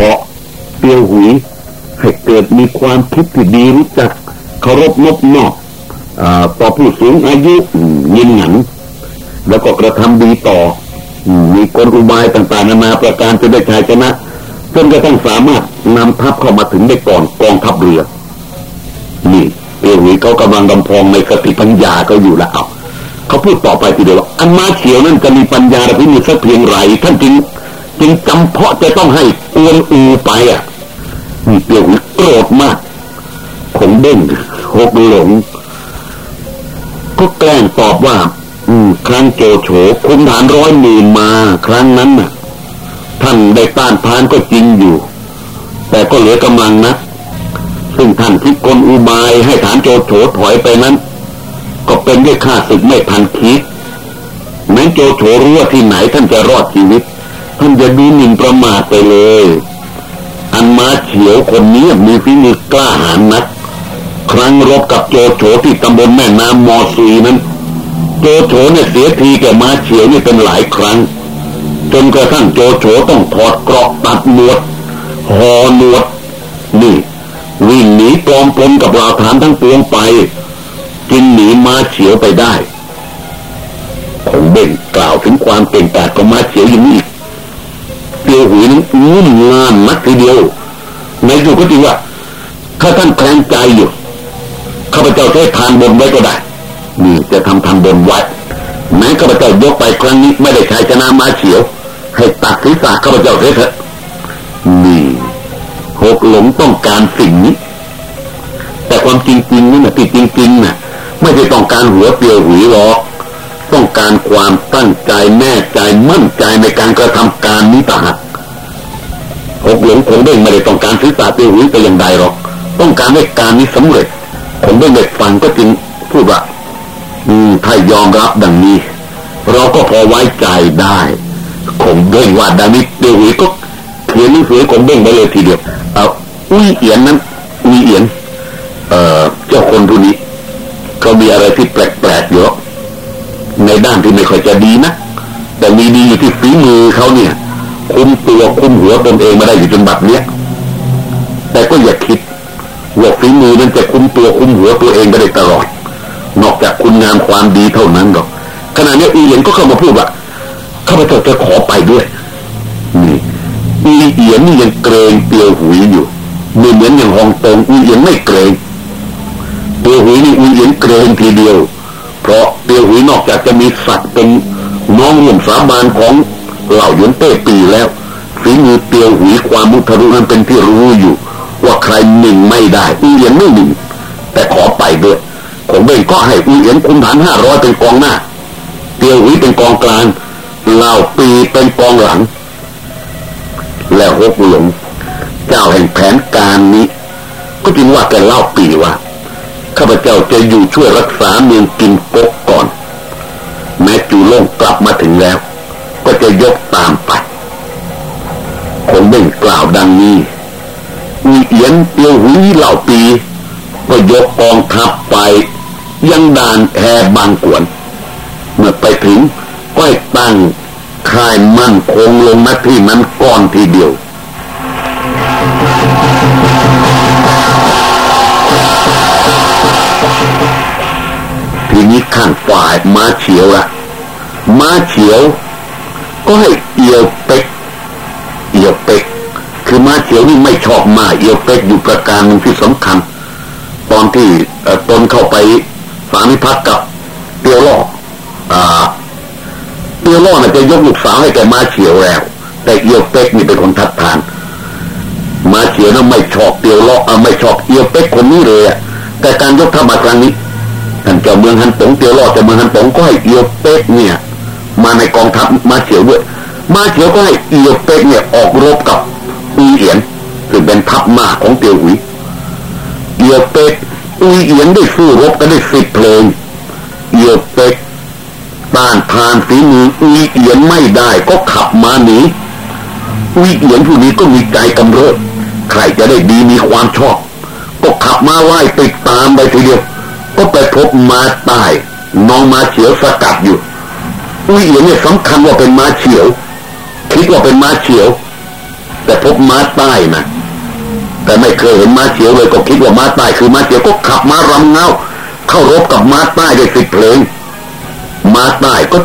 ราะเตียวหุยให้เกิดมีความคิดที่ดีรู้จักเคารพนบนอบต่อผู้สูงอายุยินหนันแล้วก็กระทำดีต่อ มีกลอุบายต่างๆนานาประการจะได้ชายชนะจนกระทั่งสามารถนำทัพเข้ามาถึงได้ก่อนกองทัพเรือ นี่เตียวหุยเขากำลังดำพองในสติปัญญาก็อยู่แล้วเขาพูดต่อไปทีเดียวอันมาเขียวนั่นจะมีปัญญาหรือมีสักเพียงไรท่านจึง จึงจำเพาะจะต้องให้อวนอูไปอะนี่เตียวโกรธมากคงเด้งหกหลง ก็แกล้งตอบว่า อืม ครั้งโจโฉคุมฐานร้อยหมื่นมา ครั้งนั้นน่ะ ท่านได้ต้านทานก็จริงอยู่ แต่ก็เหลือกำลังนะซึ่งท่านพิกลอุบายให้ฐานโจโฉถอยไปนั้น ก็เป็นด้วยข้าศึกไม่ทันคิดแม้โจโฉรู้ว่าที่ไหนท่านจะรอดชีวิต ท่านจะดูหมิ่นประมาทไปเลย อันมาเฉียวคนนี้มีฝีมือกล้าหาญนัก ครั้งรบกับโจโฉที่ตำบลแม่น้ำมอสีนั้น โจโฉเนี่ยเสียทีแกมาเฉียวนี่เป็นหลายครั้ง จนกระทั่งโจโฉต้องถอดเกราะตัดหนวดห่อหนวด นี่ วิ่งหนีปลอมปนกับราฐานทั้งปวงไปจึงหนีมาเฉียวไปได้คงเบ่งกล่าวถึงความเก่งกาจของมาเฉียวอย่างนี้ เตียวหุยนั้นงุ่มงานมัดทีเดียว ในอยู่ก็จริงว่าถ้าท่านแคลงใจอยู่ข้าพเจ้าใช้ทานบนไว้ก็ได้นี่จะทำทานบนไว้แม้ข้าพเจ้ายกไปครั้งนี้ไม่ได้ใช้ชนะมาเฉียว ให้ตัดศีรษะข้าพเจ้าเถอะนี่หกหลงต้องการสิ่งนี้ แต่ความจริงๆนี่นะที่จริงๆนะ่ะไม่ได้ต้องการหัวเปลียวหุยหรอก ต้องการความตั้งใจแน่ใจมั่นใจในการกระทำการนี้ต่างหากหกหลงคงได้ไม่ได้ต้องการศีรษะเปียวหุยแต่อย่างใดหรอก ต้องการให้การนี้สำเร็จผมได้เด็กฟังก็จึงพูดว่าอืมถ้ายอมรับดังนี้ เราก็พอไว้ใจได้คงเด้งว่าดานิเดียวก็เขียนหนังสือคงเด้งไปเลยทีเดียวเอาอุ้ยเอียนนั้นอุ้ยเอียน เอ่อเจ้าคนผู้นี้เขามีอะไรที่แปลกๆเยอะ ในด้านที่ไม่ค่อยจะดีนะแต่มีดีอยู่ที่ฝีมือเขาเนี่ย คุมตัวคุมหัวตนเองมาได้อยู่จนบัดเนี้ยแต่ก็อย่าคิดว่าฝีมือนั้นจะคุมตัวคุมหัวตัวเองไปได้ตลอด นอกจากคุณงามความดีเท่านั้นหรอกขณะนี้อีเอียนก็เข้ามาพูดว่าข้าพเจ้าจะขอไปด้วยนี่อีเอียนนี่ยังเกรงเตียวหุยอยู่ไม่เหมือนอย่างฮองตงอีเอียนไม่เกรงเตียวหุยนี่อีเอียนเกรงทีเดียว เพราะเตียวหุยนอกจากจะมีศักดิ์เป็นน้องห่วมสาบานของเหล่ายวนเต้ปีแล้วฝีมือเตียวหุยความมุทะลุนั้นเป็นที่รู้อยู่ ว่าใครหนึ่งไม่ได้อูเหียนไม่หนึ่งแต่ขอไปด้วยผมเองก็ให้อูเหียนคุมฐานห้าร้อยเป็นกองหน้า เตียวหุยเป็นกองกลางเหล่าปีเป็นกองหลัง แล้วฮกหลงเจ้าแห่งแผนการนี้ ก็จึงว่าแกเล่าปีว่า ข้าพเจ้าจะอยู่ช่วยรักษาเมืองกินกกก่อน แม้จูโล่งกลับมาถึงแล้ว ก็จะยกตามไปคงเบ่งกล่าวดังนี้มีเอียนเตียวหุยเหล่าปี ก็ยกกองทัพไป ยังด่านแฮบางกวน เมื่อไปถึงก็ตั้งค่ายมั่นคงลงมาที่นั้นก่อนทีเดียว ทีนี้ข้างฝ่ายม้าเฉียวละม้าเฉียว ก็ให้เอียวเป็กเอียวเป็กคือม้าเขียวนี่ไม่ชอบมาเอียวเป็กอยู่ประการหนึ่งที่สำคัญ ตอนที่ตนเข้าไปสามิพักกับเตียวล่อเตียวล่อน่ะจะยกลูกสาวให้แกม้าเขียวแล้ว แต่เอียวเป็กนี่เป็นคนทัดทานม้าเขียวนั้นไม่ชอบเตียวล่อไม่ชอบเอียวเป็กคนนี้เลยแต่การยกทัพมาครั้งนี้ ท่านเจ้าเมืองฮันตงเตียวล่อจะเมืองฮันตงก็ให้เอียวเป็กเนี่ย มาในกองทัพมาเขียวด้วย มาเขียวก็ให้เอียวเป็กเนี่ยออกรบกับอุยเอียนซึ่งเป็นทัพมากของเตียวหุยเอียวเป็กอุยเอียนได้สู้รบกันได้สิบเพลงเอียวเป็กต้านทานฝีมืออุยเอียนไม่ได้ก็ขับมาหนีอุยเอียนผู้นี้ก็มีใจกำเริบใครจะได้ดีมีความชอบก็ขับมาไล่ติดตามไปทีเดียว ก็ไปพบมาตายน้องมาเฉียวสกัดอยู่อุยเอียนเนี่ยสำคัญว่าเป็นมาเฉียวคิดว่าเป็นมาเฉียว แต่พบม้าใต้นะแต่ไม่เคยเห็นม้าเขียวเลยก็คิดว่าม้าใต้คือม้าเขียวก็ขับม้ารำเงาเข้ารบกับม้าใต้ด้วยสิเพลงม้าใต้ก็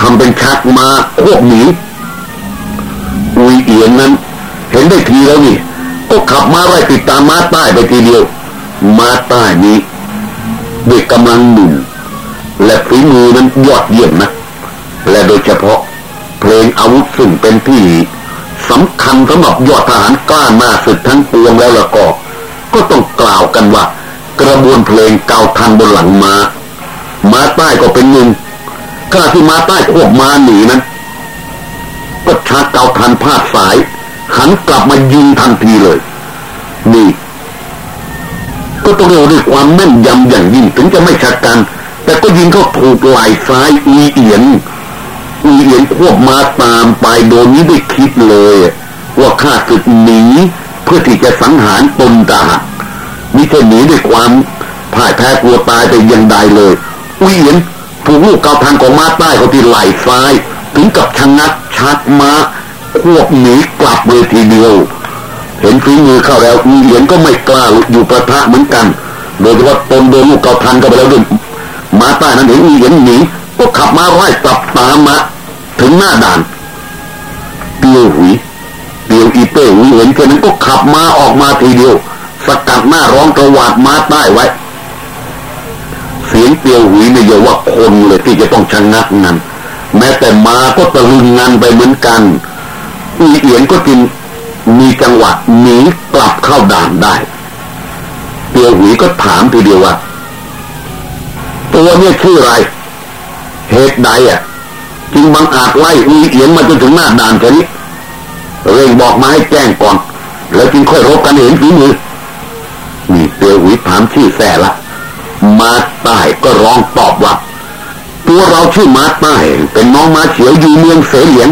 ทำเป็นชักมาควบหนีอุยเอียนนั้น เห็นได้ทีแล้วนี่ ก็ขับม้าไล่ติดตามม้าใต้ไปทีเดียวม้าใต้นี้ ด้วยกำลังหนุนและฝีมือนั้นยอดเยี่ยมนะและโดยเฉพาะเพลงอาวุธซึ่งเป็นที่สำคัญสำหรับยอดทหารกล้ามาศึกทั้งปวงแล้วละก็ ก็ต้องกล่าวกันว่า กระบวนเพลงเกาทันบนหลังมา้าม้าใต้ก็เป็นหนึ่งขณะที่ม้าใต้ควบม้าหนีนั้นก็ชักเกาทันพาดสายหันกลับมายิงทันทีเลย นี่ ต้องเรียกด้วยความแม่นยำอย่างยิ่งถึงจะไม่ชักกัน แต่ก็ยิงเขาถูกไหล่ซ้ายอีเอียนอีเอียนควบมาตามไปโดยนี้ได้คิดเลย ว่าข้าศึกหนีเพื่อที่จะสังหารตนตามิใช่หนีด้วยความพ่ายแพ้กลัวตายแต่ยังใดเลยอีเอียนถูกลูกเกาทันของมาใต้เขาที่ไหล่ซ้าย ถึงกับชะงักชักมาควบหนีกลับเลยทีเดียว เห็นฝีมือเข้าแล้วอีเอียนก็ไม่กล้าอยู่ประทะเหมือนกัน โดยเฉพาะตนโดนลูกเกาทันก็ไปแล้วด้วยมาใต้นั้นเห็นอีเอียนหนีก็ขับมาไล่กลับตามมาถึงหน้าด่านเปียวหุยเปียวอีเต้หุยเห็นแค่นั้นก็ขับมาออกมาทีเดียว สกัดหน้าร้องกระวาดมาใต้ไว้ เสียงเปียวหุยเนี่ยอย่าว่าคนเลยที่จะต้องชะงักนั้นแม้แต่มาก็ตะลึงงันไปเหมือนกันอีเอียนก็จึง มีจังหวะหนีกลับเข้าด่านได้เปียวหุยก็ถามทีเดียวว่าตัวเนี่ยชื่ออะไร เหตุใดอะจึงบังอาจไล่อีเอียนมาจนถึงหน้าด่านแค่นี้เร่งบอกมาให้แจ้งก่อน แล้วจึงค่อยรบกันเห็นฝีมือนี่เตียวหุยถามชื่อแส่ละมาใต้ก็ร้องตอบว่า ตัวเราชื่อมาใต้เป็นน้องมาเฉียวอยู่เมืองเสเหลียง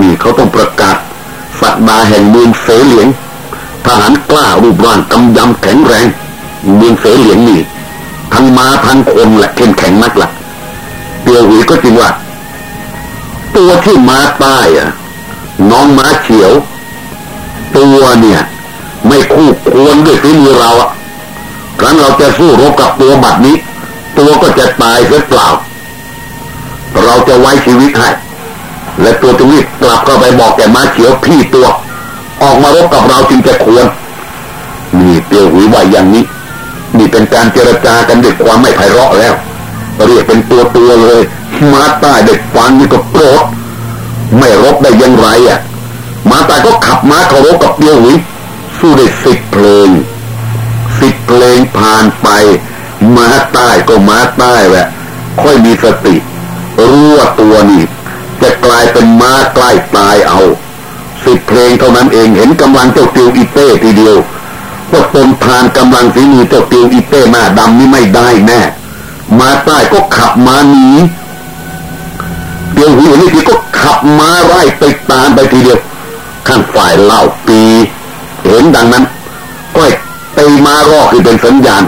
นี่เขาต้องประกาศ สัตดาแห่งเมืองเสเหลียงทหารกล้ารูปร่างกำยำแข็งแรงเมืองเสเหลียงนี่ทั้งมาทั้งคนแหละเข้มแข็งมากละ่ะเตียวหุยก็จริงว่า ตัวที่ม้าใต้อะน้องม้าเขียว ตัวเนี่ย ไม่คู่ควรด้วยฝีมือเราอะครั้นเราจะสู้รบกับตัวบัดนี้ ตัวก็จะตายเสียเปล่า เราจะไว้ชีวิตให้ และตัวจะรีบกลับเข้าไปบอกแกม้าเขียวพี่ตัว ออกมารบกับเราจึงจะควรนี่เตียวหุยว่าอย่างนี้ นี่เป็นการเจรจากันด้วยความไม่ไพเราะแล้ว เรียกเป็นตัวตัวเลยม้าตายเด็กฟันนี่ก็โกรธไม่รบได้ยังไรอะม้าตายก็ขับม้าเคารพกับเดียวหุยสู้ได้สิบเพลงสิบเพลงผ่านไปม้าตายก็ม้าตายแหละค่อยมีสติรู้ว่าตัวนี่ จะกลายเป็นม้าใกล้ตายเอาสิบเพลงเท่านั้นเองเห็นกำลังเจ้าติวอีเต้ทีเดียวว่าตนทานกำลังฝีมือเจ้าติวอีเต้หน้าดำนี่ไม่ได้แน่มาใต้ก็ขับมาหนีเดียวหัวนี่ทีก็ขับมาไล่ไปตามไปทีเดียวข้างฝ่ายเล่าปี เห็นดังนั้นก็ตีมารอคือเป็นสัญญาณ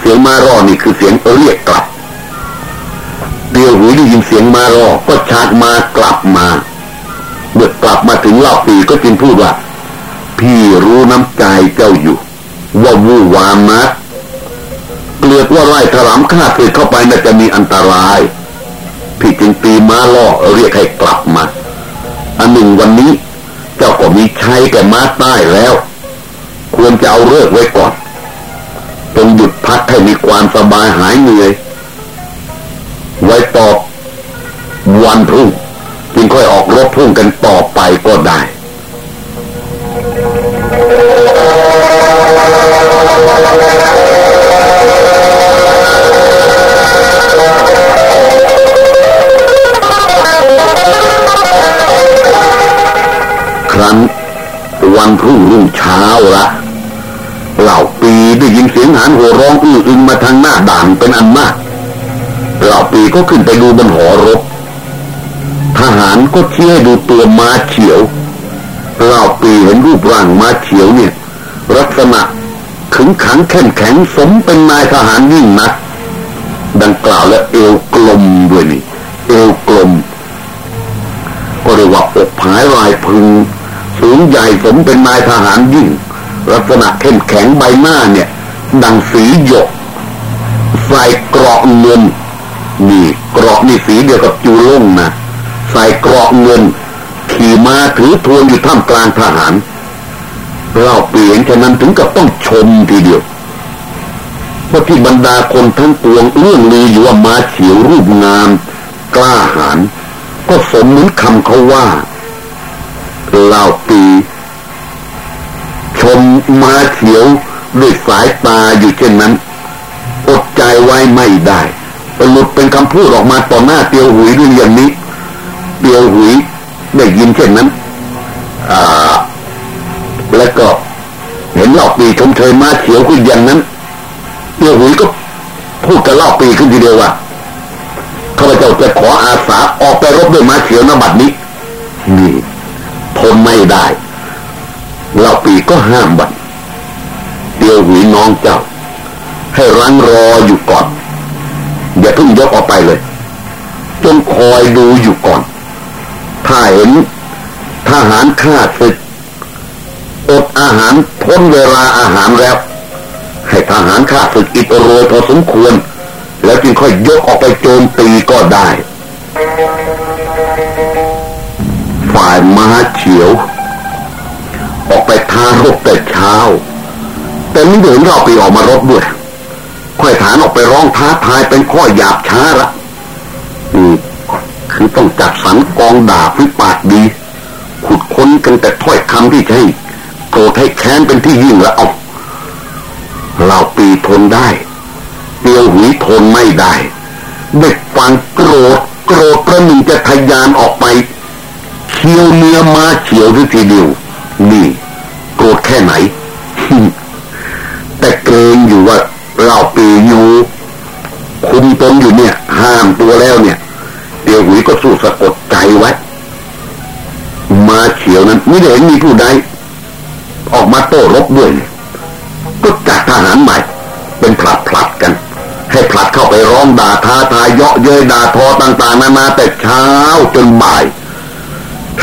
เสียงมารอนี่คือเสียงเรียกกลับ เดียวหูได้ยินเสียงมารอ ก็ชาร์จมากลับมาเมื่อกลับมาถึงเล่าปีก็จึงพูดว่า พี่รู้น้ำใจเจ้าอยู่ ว่าวู่วามนะเกลือกว่าไล่ถลำข้าศึกเข้าไปน่าจะมีอันตราย พี่จึงตีม้าล่อเรียกให้กลับมา อันหนึ่งวันนี้ เจ้าก็มีใชัยแก่ม้าใต้แล้ว ควรจะเอาเลิกไว้ก่อนจงหยุดพักให้มีความสบายหายเหนื่อย ไว้ตอบวันพรุ่งจึงค่อยออกรบพุ่งกันต่อไปก็ได้ครั้นวันรุ่งรุ่งเช้าละเหล่าปีได้ยินเสียงหานหัวร้องอื้ออึงมาทางหน้าด่านเป็นอันมาก เหล่าปีก็ขึ้นไปดูบนหอรบ ทหารก็เชี้ให้ดูตัวม้าเฉียวเหล่าปีเห็นรูปร่างม้าเฉียวเนี่ยลักษณะขึงขังแข็งแข็งสมเป็นนายทหารยิ่งนัก ดังกล่าวและเอวกลมด้วยนี่ เอวกลม ก็เรียกว่าอกผายลายพึง สูงใหญ่สมเป็นนายทหารยิ่ง ลักษณะเข้มแข็งใบหน้าเนี่ย ดังสีหยกใส่เกราะเงิน เกราะนี่สีเดียวกับจูล่งนะใส่เกราะเงิน ขี่ม้าถือทวนอยู่ท่ามกลางทหาร เราเปลี่ยนฉะนั้นถึงกับต้องชมทีเดียวเพราะที่บรรดาคนทั้งปวงเรื่องลืออยู่ว่ามาเฉียวรูปงาม กล้าหาญก็สมเหมือนคำเขาว่าเล่าปีชมมาเฉียวด้วยสายตาอยู่เช่นนั้น อดใจไว้ไม่ได้ หลุดเป็นคำพูดออกมาต่อหน้าเตียวหุยด้วยอย่างนี้ เตียวหุยได้ยินเช่นนั้นอ่าแล้วก็เห็นเล่าปีชมเชยมาเฉียวขึ้นอย่างนั้นเตียวหุยก็พูดกับเล่าปีขึ้นทีเดียวว่าข้าพเจ้าจะขออาสาออกไปรบด้วยม้าเฉียวนบัดนี้ นี่ทนไม่ได้เล่าปีก็ห้ามบัดเตียวหุยน้องเจ้า ให้รังรออยู่ก่อน อย่าเพิ่งยกออกไปเลยจงคอยดูอยู่ก่อน ถ้าเห็นทหารฆ่าศึกอดอาหารพ้นเวลาอาหารแล้ว ให้ทหารฆ่าศึกอิดโรยพอสมควร แล้วจึงค่อยยกออกไปโจมตีก็ได้ ฝ่ายม้าเฉียว ออกไปท้ารบแต่เช้า แต่ไม่เห็นเราไปออกมารบด้วย ค่อยฐานออกไปร้องท้าทายเป็นข้อหยาบช้าละนี่คือต้องจัดสรรกองดาบวิปากดี ขุดค้นกันแต่ถ้อยคำที่ใช่โกรธให้แค้นเป็นที่ยิ่งละเอาเราปีทนได้เตียวหุยทนไม่ได้ เด็กฟังโกรธโกรธประหนึ่งจะทยานออกไปเคียวเนื้อมาเฉียวด้วยทีเดียวนี่โกรธแค่ไหน แต่เกรงอยู่ว่า เราปีอยู่คุมตนอยู่เนี่ย ห้ามตัวแล้วเนี่ยเตียวหุยก็สู้สะกดใจไว้มาเฉียวนั้นไม่ได้เห็นมีผู้ใดออกมาโต้รบด้วยเนี่ยก็จัดทหารใหม่ เป็นผลัดผลัดกัน ให้ผลัดเข้าไปร้องด่าท้าทายเยาะเย้ยด่าทอต่างๆนานาแต่เช้าจนบ่าย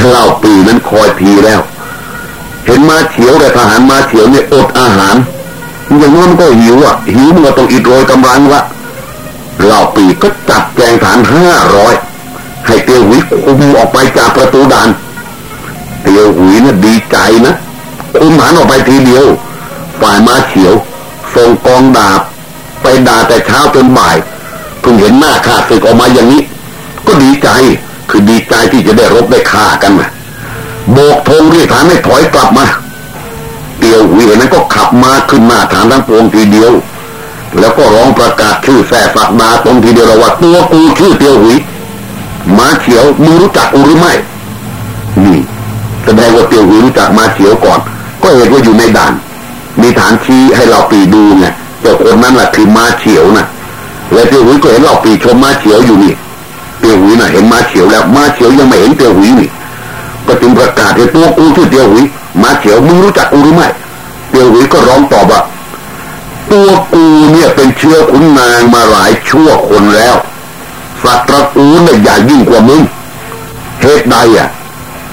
เล่าปีนั้นคอยทีแล้ว เห็นมาเฉียวแต่ทหารมาเฉียวเนี่ยอดอาหาร อย่างนั้นก็หิวอะหิวมันก็ต้องอิดโรยกำลังวะเล่าปีก็จัดแจงฐานห้าร้อยให้เตียวหุยคุมออกไปจากประตูด่านเตียวหุยน่ะดีใจนะคุมฐานออกไปทีเดียว ฝ่ายมาเฉียวส่งกองดาบ ไปด่าแต่เช้าจนบ่ายเพิ่งเห็นหน้าข้าศึกออกมาอย่างนี้ ก็ดีใจคือดีใจที่จะได้รบได้ฆ่ากันมาโบกธงเรียกฐานให้ถอยกลับมา เตียวหุยเห็นนั้นก็ขับมาขึ้นหน้าฐานทั้งปวงทีเดียว แล้วก็ร้องประกาศชื่อแส่สักดาตรงทีเดียวว่าตัวกูชื่อเตียวหุยมาเฉียวมึงรู้จักกูหรือไม่นี่แสดงว่าเตียวหุยรู้จักมาเฉียวก่อน ก็เห็นว่าอยู่ในด่าน มีฐานชี้ให้เราปีดูไงแต่คนนั้นแหละคือมาเฉียวนะและเตียวหุยก็เห็นเราปีชมมาเฉียวอยู่นี่เตียวหุยน่ะเห็นมาเฉียวแล้วมาเฉียวยังไม่เห็นเตียวหุยนี่ ก็จึงประกาศให้ตัวกูชื่อเตียวหุยมาเฉียวมึงรู้จักกูหรือไม่เตียวหุยก็ร้องตอบว่าตัวกูเนี่ยเป็นเชื้อขุนนางมาหลายชั่วคนแล้วสัตว์ตระกูลเนี่ยใหญ่ยิ่งกว่ามึงเหตุใดอะ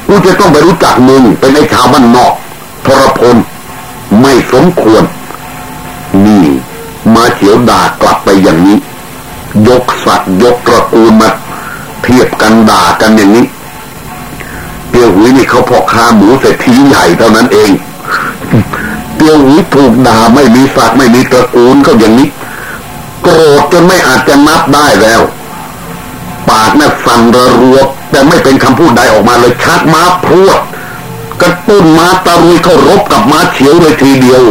กูจะต้องไปรู้จักมึงเป็นไอ้ชาวบ้านนอกทรพลไม่สมควร นี่มาเฉียวด่ากลับไปอย่างนี้ ยกสัตว์ยกตระกูลมาเทียบกันด่ากันอย่างนี้ เตียวหุยนี่เขาพอค้าหมูเศรษฐีใหญ่เท่านั้นเองเตียวหุยถูกด่าไม่มีสัตว์ไม่มีตระกูลก็อย่างนี้โกรธจนไม่อาจจะนับได้แล้ว ปากน่ะสั่นระรัวแต่ไม่เป็นคำพูดใดออกมาเลยชักม้าพรวดกระตุ้นม้าตะรุยเข้ารบกับม้าเฉียวเลยทีเดียว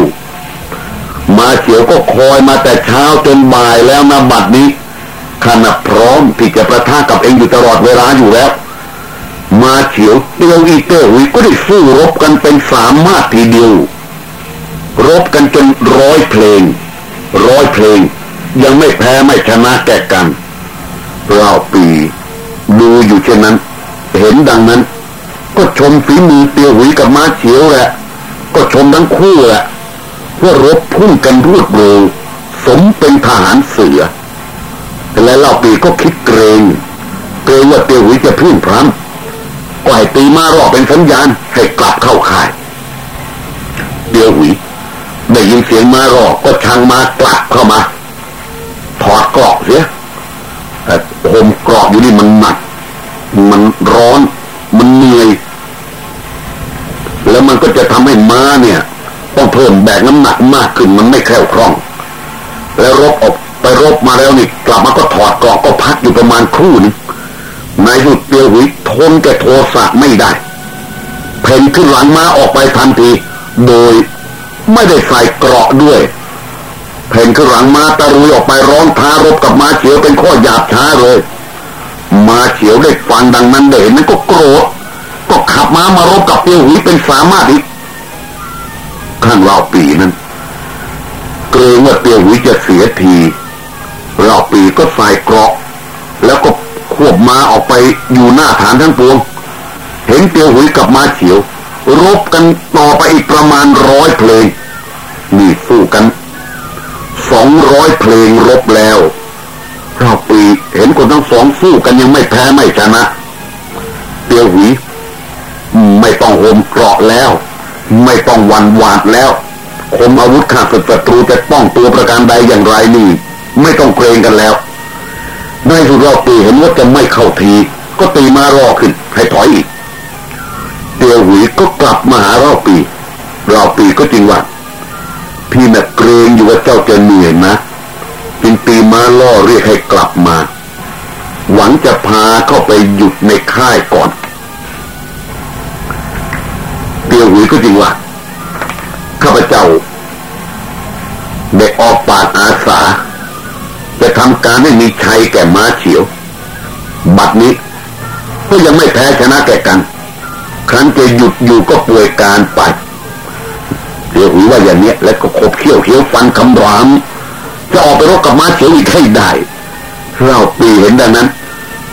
ม้าเฉียวก็คอยมาแต่เช้าจนบ่ายแล้วนะบัดนี้ขณะพร้อมที่จะประทะกับเองอยู่ตลอดเวลาอยู่แล้ว มาเฉียวเตียวอีเตอร์หุยก็ได้สู้รบกันเป็นสามมาทีเดียว รบกันจนร้อยเพลง ร้อยเพลง ยังไม่แพ้ไม่ชนะแก่กันเล่าปีดูอยู่เช่นนั้น เห็นดังนั้น ก็ชมฝีมือเตียวหุยกับมาเฉียวแหละ ก็ชมทั้งคู่แหละว่ารบพุ่งกันรวดเร็วสมเป็นทหารเสือและเล่าปีก็คิดเกรงเกรงว่าเตียวหุยจะพึ่งพรำ ก็ให้ตีมารอเป็นสัญญาณให้กลับเข้าค่าย เดียวหุยได้ยินเสียงมารอก็ช่างมากลับเข้ามา ถอดกรอกเสียแต่ห่มกรอกอยู่นี่มันหนัก มันร้อน มันเหนื่อย แล้วมันก็จะทำให้ม้าเนี่ย ต้องเพิ่มแบกน้ำหนักมากขึ้นมันไม่แคล่วคล่อง แล้วรบออกไปรบมาแล้วนี่กลับมาก็ถอดกรอกก็พักอยู่ประมาณครู่นึง นายหุดเตียวหุยทนแกโทสะไม่ได้ เพ่นขึ้นหลังม้าออกไปทันที โดยไม่ได้ใส่เกราะด้วย เพ่นขึ้นหลังม้าตะรุยออกไปร้องท้ารบกับม้าเฉียวเป็นข้อหยาบช้าเลย ม้าเฉียวได้ฟังดังนั้นเด็นั้นก็โกรธ ก็ขับม้ามารบกับเตียวหุยเป็นสามารถอีกข้างเราปีนั้นเกรงว่าเตียวหุยจะเสียทีเราปีก็ใส่เกราะ แล้วก็ ควบมาออกไปอยู่หน้าฐานทั้งปวง เห็นเตียวหุยกับมาเฉียว รบกันต่อไปอีกประมาณร้อยเพลงนี่สู้กันสองร้อยเพลงรบแล้วเราปีเห็นคนทั้งสองสู้กันยังไม่แพ้ไม่ชนะ เตียวหุยไม่ต้องโหมเกราะแล้ว ไม่ต้องวันหวาดแล้วคมอาวุธขาศึกศัตรูจะป้องตัวประการใดอย่างไรนี่ ไม่ต้องเกรงกันแล้ว ในสุดเราปีเห็นว่าจะไม่เข้าที ก็ตีมารอขึ้น ให้ถอยอีกเตียวหุยก็กลับมาหาเราปี เราปีก็จริงว่าพี่น่ะเกรงอยู่ว่าเจ้าจะเหนื่อยนะจึงตีมาล่อเรียกให้กลับมา หวังจะพาเข้าไปหยุดในค่ายก่อนเตียวหุยก็จริงว่าข้าพเจ้าได้ออกปากอาสา ทำการให้มีชัยแก่ม้าเฉียว บัดนี้ก็ยังไม่แพ้ชนะแก่กัน ครั้นจะหยุดอยู่ก็ป่วยการไปเดี๋ยวหุยว่าอย่างเนี้ยแล้วก็ขบเขี้ยวเขี้ยวฟันคำรามจะออกไปรบกับม้าเฉียวอีกให้ได้เราปีเห็นดังนั้น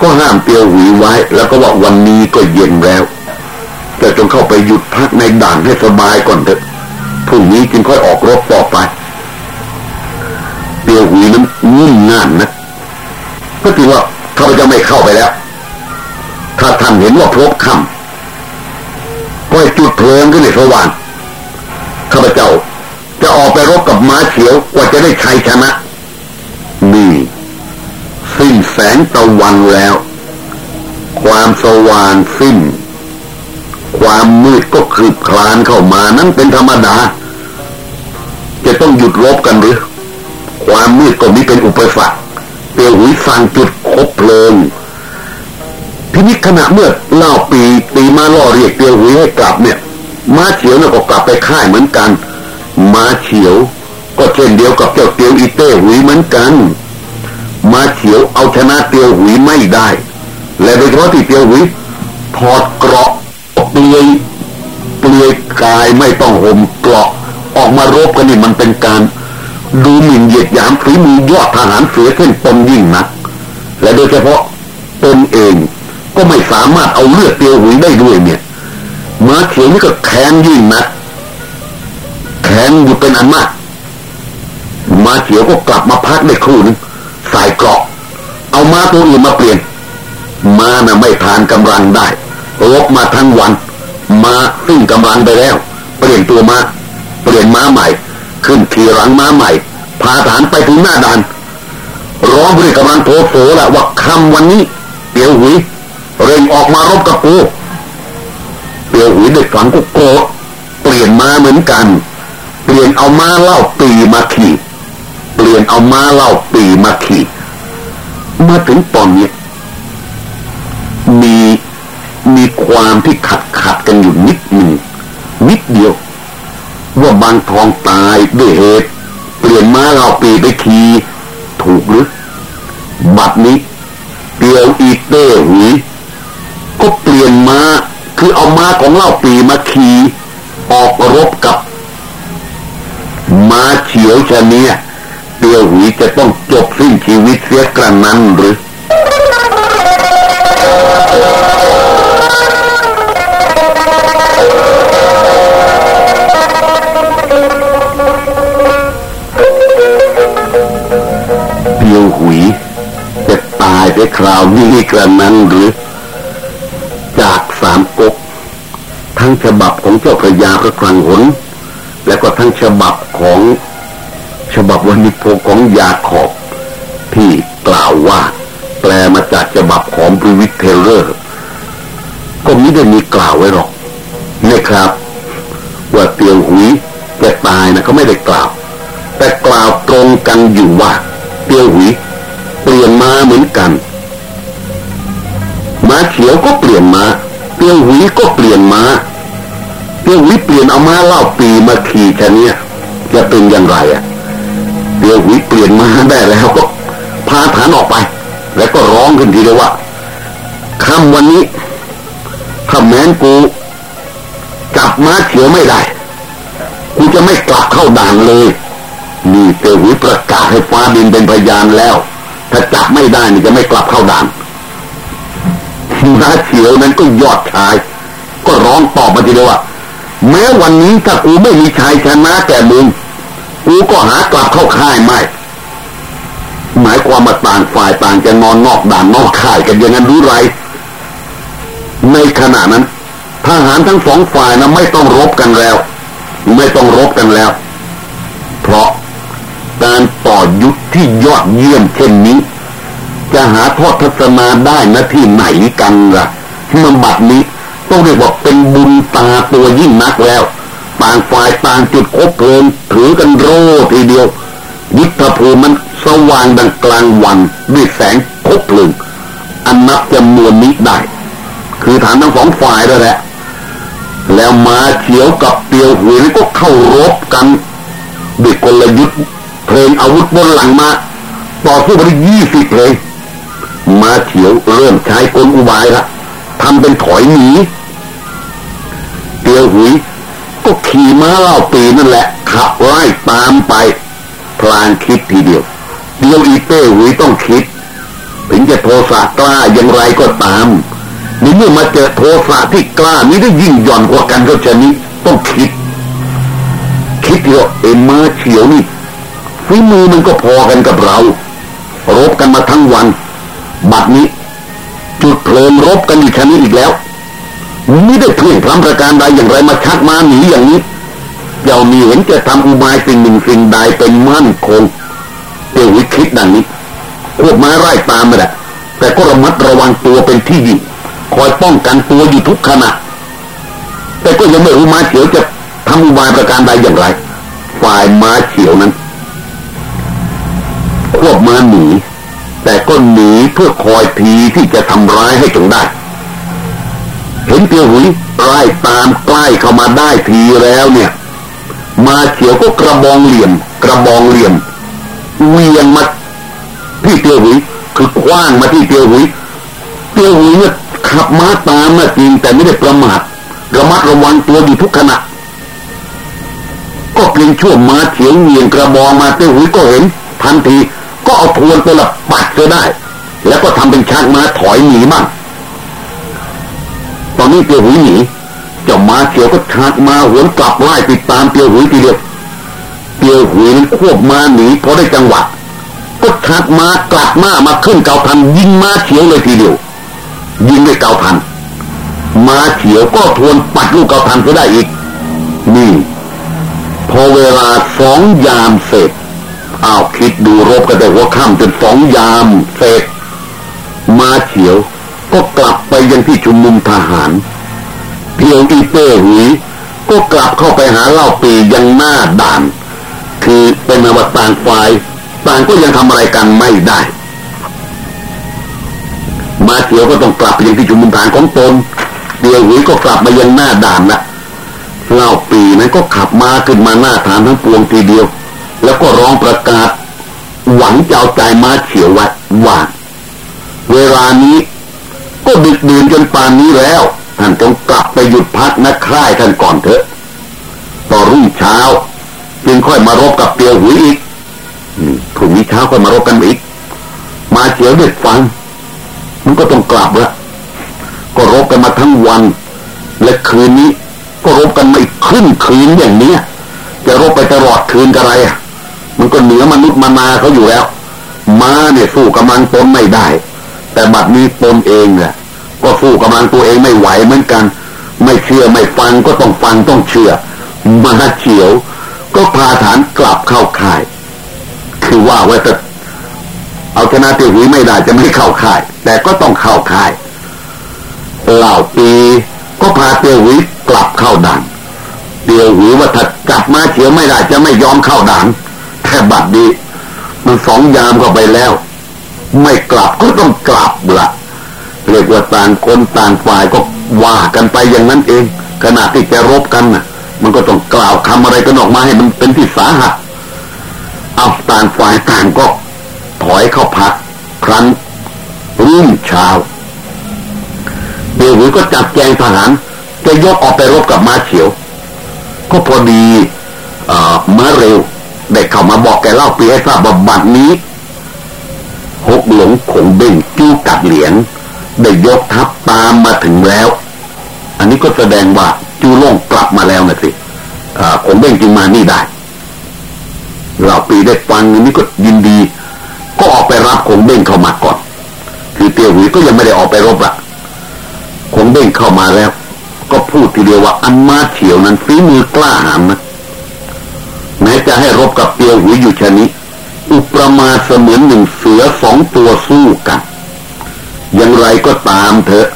ก็ห้ามเตียวหุยไว้ แล้วก็ว่าวันนี้ก็เย็นแล้วจะจงเข้าไปหยุดพักในด่านให้สบายก่อนเถอะพรุ่งนี้จึงค่อยออกรบต่อไปเตียวหุยนั้น งุ่นง่านนะก็ถือว่าเขาจะไม่เข้าไปแล้ว ถ้าท่านเห็นว่าพบคำก็จุดเพลิงขึ้นในสว่างข้าพเจ้า จะออกไปรบกับม้าเขียวกว่าจะได้ชัยชนะนี่สิ้นแสงตะวันแล้ว ความสว่างสิ้น ความมืดก็คืบคลานเข้ามา นั้นเป็นธรรมดา จะต้องหยุดรบกันหรือ ความมืดก็มีเป็นอุปสรรคเตียวหุยสั่งจุดคบเพลิงทีนี้ขณะเมื่อเล่าปีตีมาล่อเรียกเตียวหุยให้กลับเนี่ยม้าเฉียวเนี่ยก็กลับไปค่ายเหมือนกันม้าเฉียวก็เช่นเดียวกับเจ้าเตียวอีเต้หุยเหมือนกันม้าเฉียวเอาชนะเตียวหุยไม่ได้ และโดยเฉพาะที่เตียวหุยถอดเกราะเปลือยเปลือยกายไม่ต้องห่มเกราะออกมารบกันนี่มันเป็นการ ดูหมิ่นเหยียดหยามฝีมือยอดทหารเสือเส้นตนยิ่งนัก และโดยเฉพาะตนเองก็ไม่สามารถเอาเลือดเตียวหุยได้ด้วยเนี่ยม้าเขียวนี่ก็แค้นยิ่งนักแค้นอยู่เป็นอันมากม้าเขียวก็กลับมาพักได้ครู่นึงใส่เกราะ เอาม้าตัวอื่นมาเปลี่ยนม้าน่ะไม่ทานกำลังได้รบมาทั้งวันม้าซึ่งกำลังไปแล้ว เปลี่ยนตัวม้าเปลี่ยนม้าใหม่ ขึ้นขี่หลังม้าใหม่ พาฐานไปถึงหน้าด่าน ร้องด้วยกำลังโทโสแหละว่าคำวันนี้เตียวหุยเร่งออกมารบกับกูเตียวหุยได้ฝังกุโกรเปลี่ยนม้าเหมือนกัน เปลี่ยนเอาม้าเล่าปีมาขี่เปลี่ยนเอาม้าเล่าปีมาขี่มาถึงตอนนี้มีมีความที่ขัดขัดกันอยู่นิดหนึ่งนิดเดียว บางทองตายด้วยเหตุ เปลี่ยนม้าเล่าปีไปขี่ถูกหรือ บัดนี้เตียวอีเต้หุยก็เปลี่ยนม้าคือเอาม้าของเล่าปีมาขี่ออกรบกับ ม้าเฉียวชะเนียเตียวหุยจะต้องจบสิ้นชีวิตเสียกระนั้นหรือ เตียวหุย จะตายไปคราวนี้กระนั้นหรือ จากสามก๊กทั้งฉบับของเจ้าพระยาพระคลังหนและก็ทั้งฉบับของฉบับวณิพกของยาขอบที่กล่าวว่า แปลมาจากฉบับของ Brewitt-Taylor ก็ไม่ได้มีกล่าวไว้หรอกนะครับ ว่าเตียวหุยจะตายนะเขาไม่ได้กล่าว แต่กล่าวตรงกันอยู่ว่า เตียวหุย ลี่ยนมาเหมือนกัน ม้าเขียวก็เปลี่ยนมาเตียวหุยก็เปลี่ยนมาเตียวหุยเปลี่ยนเอาม้าเล่าปีมาขี่ชะเนี้ยจะเป็นอย่างไรอะเตียวหุยเปลี่ยนมาได้แล้วก็พาฐานออกไป แล้วก็ร้องขึ้นทีเดียวว่าคำวันนี้ถ้าแม้นกูจับม้าเขียวไม่ได้กูจะไม่กลับเข้าด่านเลย นี่เตียวหุยประกาศให้ฟ้าดินเป็นพยานแล้ว ถ้าจับไม่ได้นี่จะไม่กลับเข้าด่านม้าเขียวนั้นก็ยอดชาย ก็ร้องตอบมาทีเดียวว่าแม้วันนี้ถ้ากูไม่มีชายชนะแก่มึงกูก็หากลับเข้าค่ายไม่หมายความมาต่างฝ่ายต่างจะนอนนอกด่านนอกค่ายกันอย่างนั้นรู้ไร ในขณะนั้นทหารทั้งสองฝ่ายนะไม่ต้องรบกันแล้ว ไม่ต้องรบกันแล้ว เพราะ การต่อยุทธที่ยอดเยี่ยมเช่นนี้ จะหาทอดทัศนาได้นะที่ไหนกันละ่ะมันบัดนี้ต้องเรียกว่าเป็นบุญตาตัวยิ่งนักแล้วต่างฝ่ายต่างจุดคบเพลิงถือกันโรทีเดียว ยุทธภูมิมันสว่างดังกลางวันด้วยแสงคบเพลิงอันนับจำนวนนี้ได้ คือฐานทั้งสองฝ่ายด้วแหละ แล้วมาเขียวกับเตียวหุยก็เข้ารบกันด้วยกลยุทธ์ เพลงอาวุธบนหลังมา ต่อสู้ไปยี่สิบเพลงมาเขียวเริ่มใช้กลอุบายละทำเป็นถอยหนีเตียวหุย ก็ขี่ม้าเล่าปีนั่นแหละ ขับไล่ตามไป พลางคิดทีเดียวเดียวอีเต้หุยต้องคิด ถึงจะโทสะกล้าอย่างไรก็ตามนี่เมื่อมาเจอโทสะที่กล้านี้ได้ยิ่งหย่อนกว่ากันก็ชนิดต้องคิด คิดเดียวเอ็มมาเฉียวนี่ ฝีมือมันก็พอกันกับเรา รบกันมาทั้งวัน บัดนี้ จุดเพลิงรบกันอีกชนิดอีกแล้วไม่ได้เพื่อพรำประการใดอย่างไรมาชักมาหนีอย่างนี้เจ้ามีเห็นจะทำอุบายสิ่งหนึ่งสิ่งใดเป็นมั่นคงเตียววิคิดดังนี้ควบม้าไล่ตามไปแหละแต่ก็ระมัดระวังตัวเป็นที่ยิ่งคอยป้องกันตัวอยู่ทุกขณะแต่ก็ยังไม่รู้มาเขียวจะทำอุบายประการใดอย่างไร ฝ่ายมาเขียวนั้น ควบม้าหนี แต่ก็หนีเพื่อคอยทีที่จะทำร้ายให้จงได้ เห็นเตียวหุยไล่ตามใกล้เข้ามาได้ทีแล้วเนี่ย มาเขียวก็กระบองเหลี่ยม กระบองเหลี่ยมเวียงมาที่เตียวหุยคือคว้างมาที่เตียวหุยเตียวหุยเนี่ยขับม้าตามมาจริงแต่ไม่ได้ประมาทระมัดระวังตัวอยู่ทุกขณะก็เพียงช่วงม้าเขียวเวียงกระบองมาเตียวหุยก็เห็น ทันที ก็เอาทวนตัวละปัดจะได้ แล้วก็ทำเป็นชักม้าถอยหนีบ้างตอนนี้เตียวหุยหนีเจ้าม้าเขียวก็ชักมาหวนกลับไล่ติดตามเตียวหุยทีเดียวเตียวหุยควบม้าหนีพอได้จังหวะก็ชักม้ากลับมามาขึ้นเกาทันยิงม้าเขียวเลยทีเดียว ยิงด้วยเกาทันม้าเขียวก็ทวนปัดลูกเกาทันก็ได้อีก นี่ พอเวลาสองยามเสร็จ อ้าวคิดดูรบกันแต่หัวค่ำจนสองยามเสร็จมาเฉียว ก็กลับไปยังที่ชุมนุมทหาร เพียงอีเต้หุยก็กลับเข้าไปหาเล่าปียังหน้าด่าน คือเป็นอวตารฝ่ายต่างก็ยังทำอะไรกันไม่ได้ มาเฉียวก็ต้องกลับไปยังที่ชุมนุมทหารของตนเดียวหุยก็กลับมายังหน้าด่านละเล่าปีนั้นก็ขับมาขึ้นมาหน้าฐานทั้งปวงทีเดียว แล้วก็ร้องประกาศ หวังเจ้าใจมาเฉียววัดว่าเวลานี้ก็ดึกดื่นจนป่านนี้แล้วท่านต้องกลับไปหยุดพักนักค่ายท่านก่อนเถอะ ต่อรุ่งเช้า จึงค่อยมารบกับเตียวหุยอีกพรุ่งนี้เช้าค่อยมารบกันอีก มาเฉียวเด็ดฟังมันก็ต้องกลับละก็รบกันมาทั้งวัน และคืนนี้ ก็รบกันมาอีกครึ่งคืนอย่างเนี้ยจะรบไปตลอดคืนกันอะไรอะ มันก็เหนือมนุษย์มานาเขาอยู่แล้ว ม้าเนี่ยสู้กับมันตนไม่ได้ แต่บัดนี้ตนเองเนี่ยก็สู้กำลังตัวเองไม่ไหวเหมือนกัน ไม่เชื่อไม่ฟังก็ต้องฟังต้องเชื่อมาเฉียว ก็พาฐานกลับเข้าค่าย คือว่าว่าจะเอาชนะเตียวหุยไม่ได้จะไม่เข้าค่าย แต่ก็ต้องเข้าค่ายเหล่าปีก็พาเตียวหุยกลับเข้าด่านเตียวหุยว่าถ้าจับมาเฉียวไม่ได้จะไม่ยอมเข้าด่าน แค่บัดดีมันสองยามเข้าไปแล้ว ไม่กลับก็ต้องกลับละเรียกว่าต่างคนต่างฝ่ายก็ว่ากันไปอย่างนั้นเอง ขณะที่จะรบกันน่ะ มันก็ต้องกล่าวคำอะไรกันออกมาให้มันเป็นที่สาหัสเอาต่างฝ่ายต่างก็ถอยเข้าพัก ครั้นรุ่งเช้าเดี๋ยวหรือก็จับแจงทหาร จะยกออกไปรบกับม้าเฉียว ก็พอดีม้าเร็ว ได้เข้ามาบอกแกเล่าปีให้ทราบว่าบัดนี้หกหลงคงเบ่งจู้วกัดเหลียงได้ยกทัพตามมาถึงแล้ว อันนี้ก็แสดงว่าจูล่งกลับมาแล้วนะสิคงเบ่งจึงมานี่ได้เราปีได้ฟังอันนี้ก็ยินดี ก็ออกไปรับคงเบ่งเข้ามาก่อน คือเตียวหุยก็ยังไม่ได้ออกไปรบละคงเบ่งเข้ามาแล้ว ก็พูดทีเดียวว่าอันมาเฉียวนั้นฝีมือกล้าหาญนะ จะให้รบกับเตียวหุยอยู่ชนิดอุปมาเสมือนหนึ่งเสือสองตัวสู้กันอย่างไรก็ตามเถอะ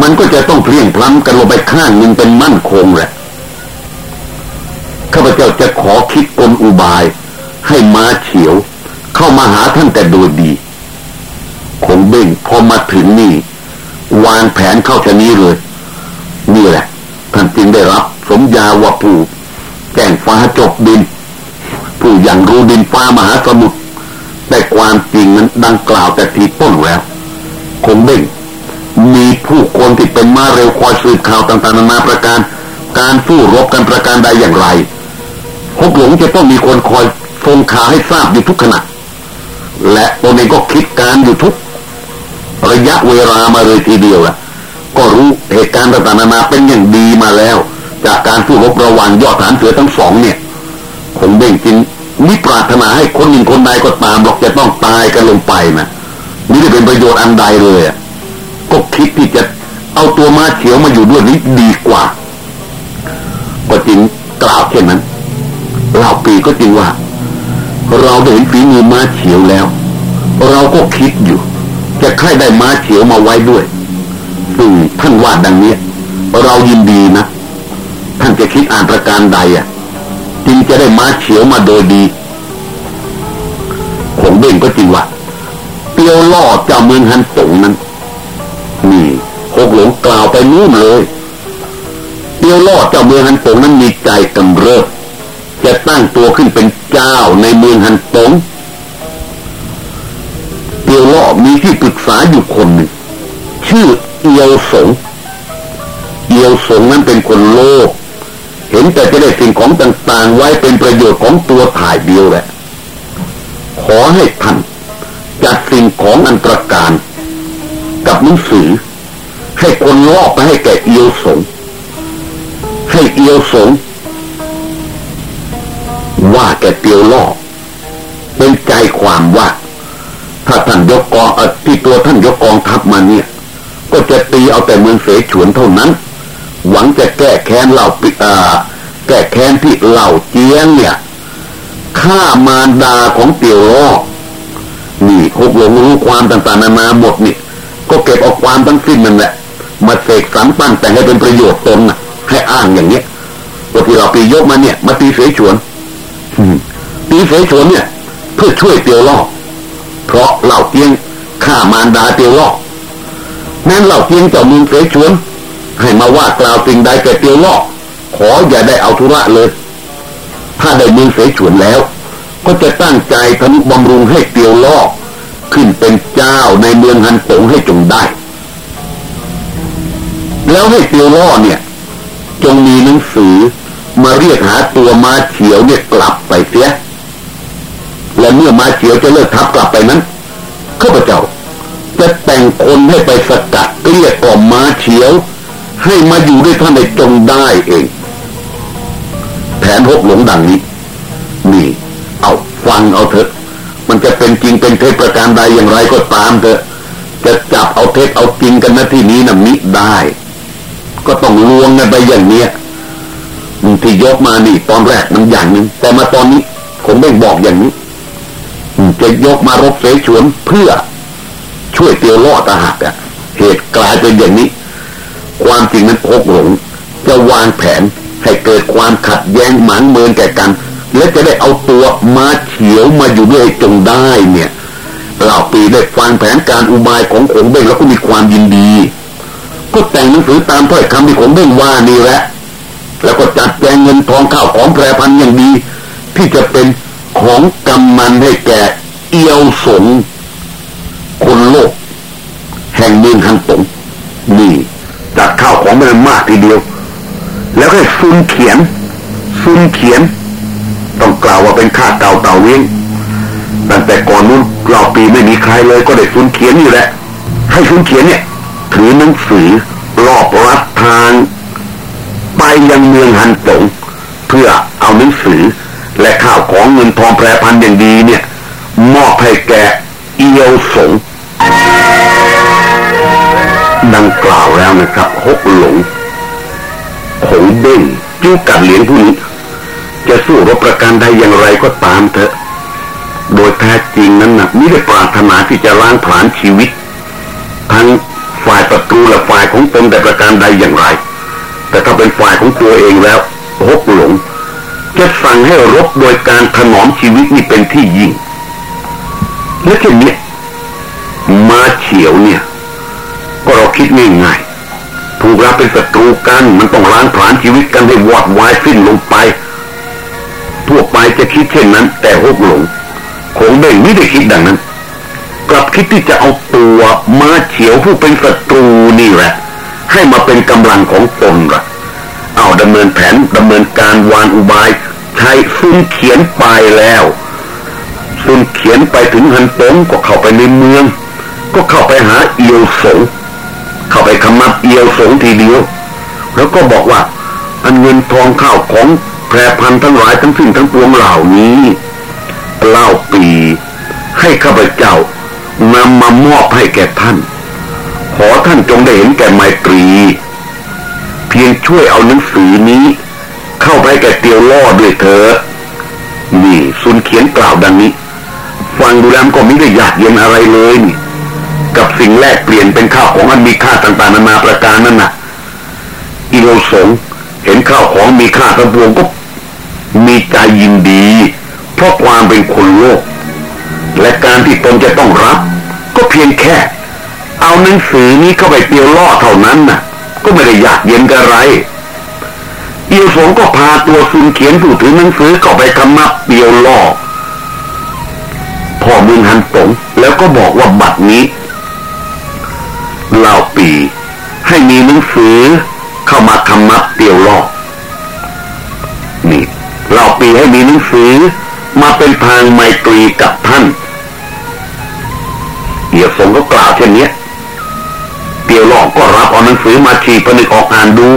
มันก็จะต้องเพลียงพล้ำกันลงไปข้างหนึ่งเป็นมั่นคงแหละข้าพเจ้าจะขอคิดกลอุบาย ให้ม้าเฉียว เข้ามาหาท่านแต่โดยดีคงเบ่งพอมาถึงนี่ วางแผนเข้าชนี้เลย นี่แหละ ท่านจึงได้รับ สมยาวผู้แจ้งฟ้าจบดิน ผู้อย่างรู้ดินฟ้ามหาสมุทรแต่ความจริงนั้นดังกล่าวแต่ทีต้นแล้ว คงเบ่ง มีผู้คนที่เป็นมาเร็วคอยสืบข่าวต่างๆนานาประการ การสู้รบกันประการใดอย่างไรพบหลงจะต้องมีคนคอยทรงข่าวให้ทราบอยู่ทุกขณะ และตนเองก็คิดการอยู่ทุก ระยะเวลามาเลยทีเดียวละก็รู้เหตุการณ์ต่างๆนานาเป็นอย่างดีมาแล้ว จากการสู้รบระหว่างยอดฐานเสือทั้งสองเนี่ยคงเบ่งจริง มิปรารถนาให้คนหนึ่งคนใดก็ตามหรอกจะต้องตายกันลงไปนะนี่จะเป็นประโยชน์อันใดเลยก็คิดที่จะเอาตัวมาเขียวมาอยู่ด้วยนี้ดีกว่า ก็จริงกล่าวเช่นนั้นเล่าปีก็จริงว่า เราได้เห็นฝีมือมาเขียวแล้ว เราก็คิดอยู่ จะใครได้มาเขียวมาไว้ด้วยซึ่งท่านว่าดังนี้เรายินดีนะท่านจะคิดอ่านประการใดอะ จึงจะได้ม้าเขียวมาโดยดีคงเบ่งก็จริงว่าเตียวล่อเจ้าเมืองฮันตงนั้นนี่หกหลงกล่าวไปนู่นเลยเตียวล่อเจ้าเมืองฮันตงนั้นมีใจกำเริบจะตั้งตัวขึ้นเป็นเจ้าในเมืองฮันตงเตียวล่อมีที่ปรึกษาอยู่คนหนึ่งชื่อเอียวสงเอียวสงนั้นเป็นคนโลภ แต่จะได้สิ่งของต่างๆ ไว้เป็นประโยชน์ของตัวถ่ายเดียวแหละ ขอให้ท่านจัดสิ่งของอันตรการ กับหนังสือ ให้คนลอบไปให้แก่เอียวสง ให้เอียวสง ว่าแกเตียวล่อเป็นใจความว่า ถ้าท่านยกกองที่ตัวท่านยกกองทัพมาเนี่ย ก็จะตีเอาแต่เมืองเสฉวนเท่านั้น หวังจะแก้แค้นเหล่าปิอา แก้แค้นที่เหล่าเจียงเนี่ยฆ่ามารดาของเตียวล่อนี่หกหลงรู้ความต่างๆนานาหมดนี่ก็เก็บออกความทั้งสิ้นนั่นแหละมาเสกสรรปั้นแต่ให้เป็นประโยชน์ตนนะให้อ้างอย่างเนี้ยว่าที่เราปียกมาเนี่ย มาตีเสฉวนตีเสฉวนเนี่ย เพื่อช่วยเตียวล่อเพราะเหล่าเตียงฆ่ามารดาเตียวล่อนั้นเหล่าเตียงจ้ามือเสฉวนให้มาว่ากล่าวสิ่งใดแก่เตียวล่อ ขออย่าได้เอาธุระเลย ถ้าได้มืองเสฉวนแล้ว ก็จะตั้งใจทำบำรุงให้เตียวล่อขึ้นเป็นเจ้าในเมืองฮันตงให้จงได้ แล้วให้เตียวล่อเนี่ย จงมีหนังสือมาเรียกหาตัวมาเฉียวเนี่ยกลับไปเสีย และเมื่อมาเฉียวจะเลิกทับกลับไปนั้นข้าพเจ้าจะแต่งคนให้ไปสกัดเกลี้ยกล่อมมาเฉียว ให้มาอยู่ด้วยท่านในจงได้เอง แผนหกหลงดังนี้ นี่ เอาฟังเอาเถอะ มันจะเป็นจริงเป็นเท็จประการใดอย่างไรก็ตามเถอะ จะจับเอาเท็จเอาจริงกันนะที่นี้นะมิได้ ก็ต้องลวงกันไปอย่างเนี้ยที่ยกมานี่ ตอนแรกมันอย่างนึงแต่มาตอนนี้ผมไม่บอกอย่างนี้จะยกมารบเสฉวนเพื่อ ช่วยเตียวล่อตาหักอะเหตุกลายเป็นอย่างนี้ ความจริงนั้นพกหลงจะวางแผน ให้เกิดความขัดแย้งหมางเมินแก่กัน และจะได้เอาตัวมาเฉียวมาอยู่ด้วยจงได้เนี่ยเหล่าปีได้ฟังแผนการอุบายของขงเบ้งแล้วก็มีความยินดี ก็แต่งหนังสือตามถ้อยคำที่ขงเบ้งว่านี่แหละ แล้วก็จัดแจงเงินทองข้าวของแพรพันอย่างดี ที่จะเป็นของกำมันให้แก่เอียวสงคนโลก แห่งเมืองฮันตงนี่จัดข้าวของมันมากทีเดียว แล้วก็ซุนเขียนซุนเขียน ต้องกล่าวว่าเป็นข้าเก่าเต่าเลี้ยงตั้งแต่ก่อนนู้นเราปีไม่มีใครเลยก็ได้ซุนเขียนอยู่แหละให้ซุนเขียนเนี่ยถือหนังสือรอบรัดทาง ไปยังเมืองฮันตงเพื่อเอาหนังสือ และข้าวของเงินทองแพรพันอย่างดีเนี่ย มอบให้แกเอียวสงดังกล่าวแล้วนะครับฮกหลง ผงเด้งจิ้วกัดเหลียงผู้นี้ จะสู้รบประการใดอย่างไรก็ตามเถอะ โดยแท้จริงนั้นนะม่ได้ปรารถนาที่จะล้างผลาญชีวิต ทั้งฝ่ายศัตรูและฝ่ายของตนแต่ประการใดอย่างไร แต่ถ้าเป็นฝ่ายของตัวเองแล้วฮกหลงจะสั่งให้รบโดยการถนอมชีวิตนี่เป็นที่ยิ่งและเช่นนี้มาเฉียวเนี่ย ก็เราคิดง่ายๆ ถูกรับเป็นศัตรูกัน มันต้องล้างผลาญชีวิตกันให้วอดวายสิ้นลงไป ทั่วไปจะคิดเช่นนั้น แต่ฮกหลงคงเบ่งไม่ได้คิดดังนั้น กลับคิดที่จะเอาตัวมาเฉียวผู้เป็นศัตรูนี่แหละ ให้มาเป็นกำลังของตนละเอาดำเนินแผนดำเนินการวานอุบาย ใช้ซุนเขียนไปแล้วซุนเขียนไปถึงฮันตงก็เข้าไปในเมือง ก็เข้าไปหาเอียวสง เข้าไปคำนับเอียวสงทีเดียว แล้วก็บอกว่า อันเงินทองข้าวของแพรพันทั้งหลายทั้งสิ้นทั้งปวงเหล่านี้เล่าปีให้ข้าพเจ้านำมามอบให้แก่ท่าน ขอท่านจงได้เห็นแก่ไมตรี เพียงช่วยเอาหนังสือนี้ เข้าไปแก่เตียวล่อด้วยเถอะนี่ซุนเขียนกล่าวดังนี้ ฟังดูแล้วก็ไม่ได้อยากเย็นอะไรเลยนี่ กับสิ่งแรกเปลี่ยนเป็นข้าวของอันมีค่าต่างๆนานาประการนั่นน่ะอีโลสงเห็นข้าวของมีค่าทั้งปวงก็มีใจยินดี เพราะความเป็นคนโลก และการที่ตนจะต้องรับ ก็เพียงแค่ เอาหนังสือนี้เข้าไปเตียวล่อเท่านั้นน่ะ ก็ไม่ได้อยากเย็นกันไรอียวสงก็พาตัวซุนเขียนผู้ถือหนังสือเข้าไปคำนับเตียวล่อพ่อมึงหันตงแล้วก็บอกว่าบัตรนี้ เล่าปี ให้มีหนังสือเข้ามาคำนับเตียวล่อนี่เล่าปีให้มีหนังสือมาเป็นทางไมตรีกับท่านเดี๋ยวสงก็กล่าวเช่นนี้เตียวหลอกก็รับเอาหนังสือมาฉีกผนึกออกอ่านดู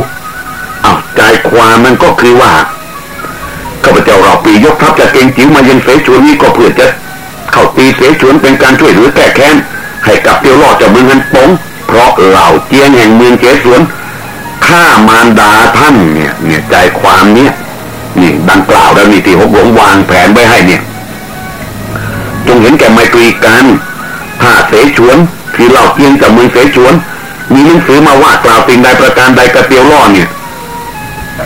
อาใจความมันก็คือว่าข้าพเจ้าเราปียกทัพจากเกงจิ๋วมายังเสฉวนนี้ก็เพื่อจะเข้าตีเสฉวนเป็นการช่วยเหลือแก้แค้นให้กับเตียวหลอกจากเมืองฮันปง เพราะเหล่าเจียงแห่งเมืองเสฉวนฆ่ามารดาท่านเนี่ย เนี่ยใจความเนี้ยนี่ดังกล่าวแล้วนี่ที่หกหลวงวางแผนไว้ให้เนี่ย จงเห็นแก่ไมตรีกันถ้าเสฉวนที่เหล่าเพียงจากเมืองเสฉวน มีหนังสือมาว่ากล่าวสิ่งใดประการใดกระเตียวล่อเนี่ย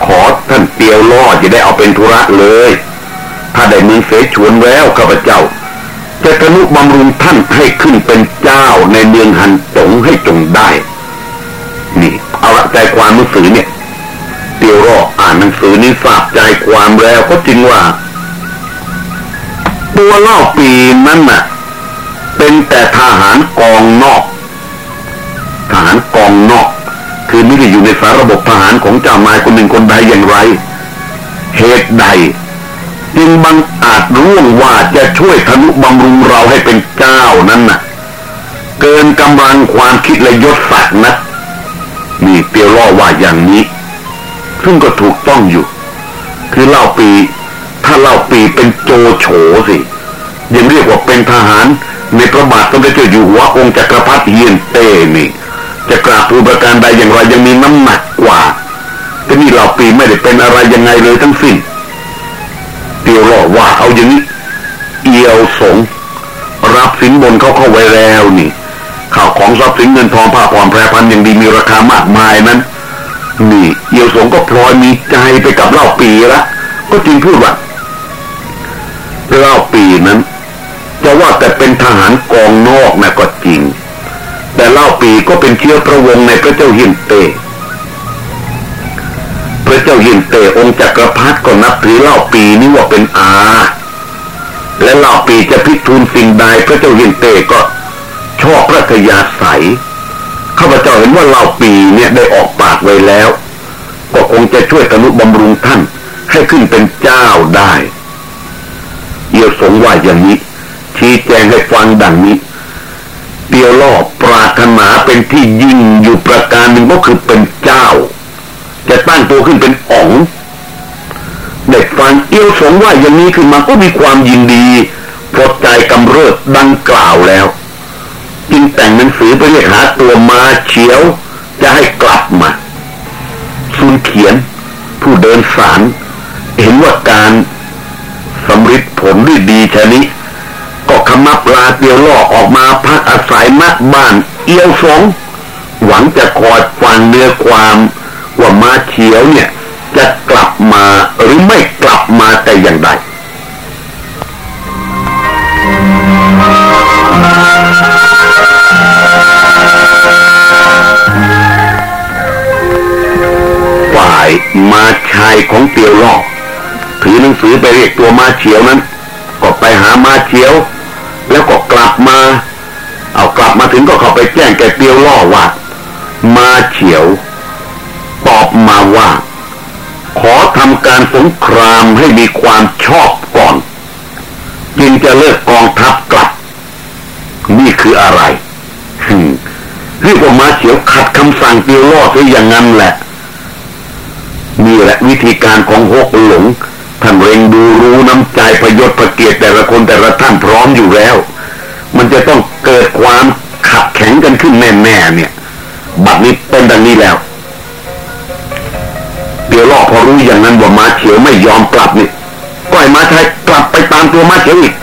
ขอท่านเตียวล่อจะได้เอาเป็นธุระเลย ถ้าได้เมืองเสฉวนแล้วข้าพเจ้า จะกนุบำรุงท่านให้ขึ้นเป็นเจ้าในเมืองหันตงให้จงได้ นี่เอาละใจความหนังสือเนี่ยเตียวรออ่านหนังสือนี้ทราบใจความแล้วก็จริงว่า ตัวล่าปีนั้นน่ะ เป็นแต่ทหารกองนอก ทหารกองนอก คือไม่ได้อยู่ในสาระบบทหารของเจ้านายคนหนึ่งคนใดอย่างไร เหตุใด จึงบังอาจร่วงว่าจะช่วยทนุบำรุงเราให้เป็นเจ้านั้นน่ะ เกินกำลังความคิดและยศศักดิ์นะนี่เตียวล่อว่าอย่างนี้ ซึ่งก็ถูกต้องอยู่ คือเล่าปี ถ้าเล่าปีเป็นโจโฉสิยังเรียกว่าเป็นทหาร ในพระบาทสมเด็จเจ้าอยู่หัวองค์จักรพรรดิเฮียนเต้นี่จะกราบทูลประการใดอย่างไรยังมีน้ำหนักกว่าแต่นี่เราปีไม่ได้เป็นอะไรยังไงเลยทั้งสิ้น เตียวรอว่าเอาอย่างนี้เอียวสง รับสินบนเขาเข้าไว้แล้วนี่ข่าวของทรัพย์สินเงินทองผ้าผ่อนแพรพันอย่างดีมีราคามากมายนั้น นี่เอียวสงก็พลอยมีใจไปกับเล่าปีละก็จริงพูดว่าเล่าปีนั้น จะว่าแต่เป็นทหารกองนอกนะก็จริง แต่เล่าปีก็เป็นเชื้อพระวงในพระเจ้าหินเต พระเจ้าหินเตองค์จักรพรรดิก็นับถือเล่าปีนี้ว่าเป็นอา และเล่าปีจะพิทูลสิ่งใดพระเจ้าหินเตก็ชอบพระทยาศัยข้าพเจ้าเห็นว่าเล่าปีเนี่ยได้ออกปากไว้แล้ว ก็คงจะช่วยตนุบำรุงท่านให้ขึ้นเป็นเจ้าได้เอียวสงว่าอย่างนี้ ชี้แจงให้ฟังดังนี้เตียวล่อปรารถนาเป็นที่ยิ่งอยู่ประการหนึ่งก็คือเป็นเจ้า จะตั้งตัวขึ้นเป็นอ๋องเด็กฟังเอียวสงว่าอย่างนี้ขึ้นมาก็มีความยินดีพราะใจกำเริบดังกล่าวแล้วจึงแต่งหนังสือไปเรียกหาตัวมาเฉียว จะให้กลับมาซุนเขียน ผู้เดินสารเห็นว่าการสำริดผลด้วยดีชนิดก็ขมับลาเตียวล่อออกมาพักอาศัยนักบ้าน เอียวสงหวังจะคอยฟังเนื้อความ ว่ามาเฉียวเนี่ย จะกลับมาหรือไม่กลับมาแต่อย่างใดฝ่ายมาชายของเตียวล่อถือหนังสือไปเรียกตัวมาเฉียวนั้น ก็ไปหามาเฉียว แล้วก็กลับมา เอากลับมาถึงก็เข้าไปแจ้งแกเตียวล่อว่ามาเฉียว อบมาว่า ขอทำการสงครามให้มีความชอบก่อน จึงจะเลิกกองทัพกลับ นี่คืออะไรเรียกว่ามาเฉียวขัดคำสั่งเตียวล่อซะอย่างนั้นแหละนี่แหละวิธีการของฮกหลงท่านเร่งดูรู้น้ำใจประยชน์ประเกียรติแต่ละคนแต่ละท่านพร้อมอยู่แล้ว มันจะต้องเกิดความขัดแข็งกันขึ้นแน่ๆเนี่ย บัดนี้เป็นดังนี้แล้ว พอรู้อย่างนั้นว่ามาเฉียวไม่ยอมกลับนี่ก็ให้มาใช้กลับไปตามตัวมาเฉียวอีก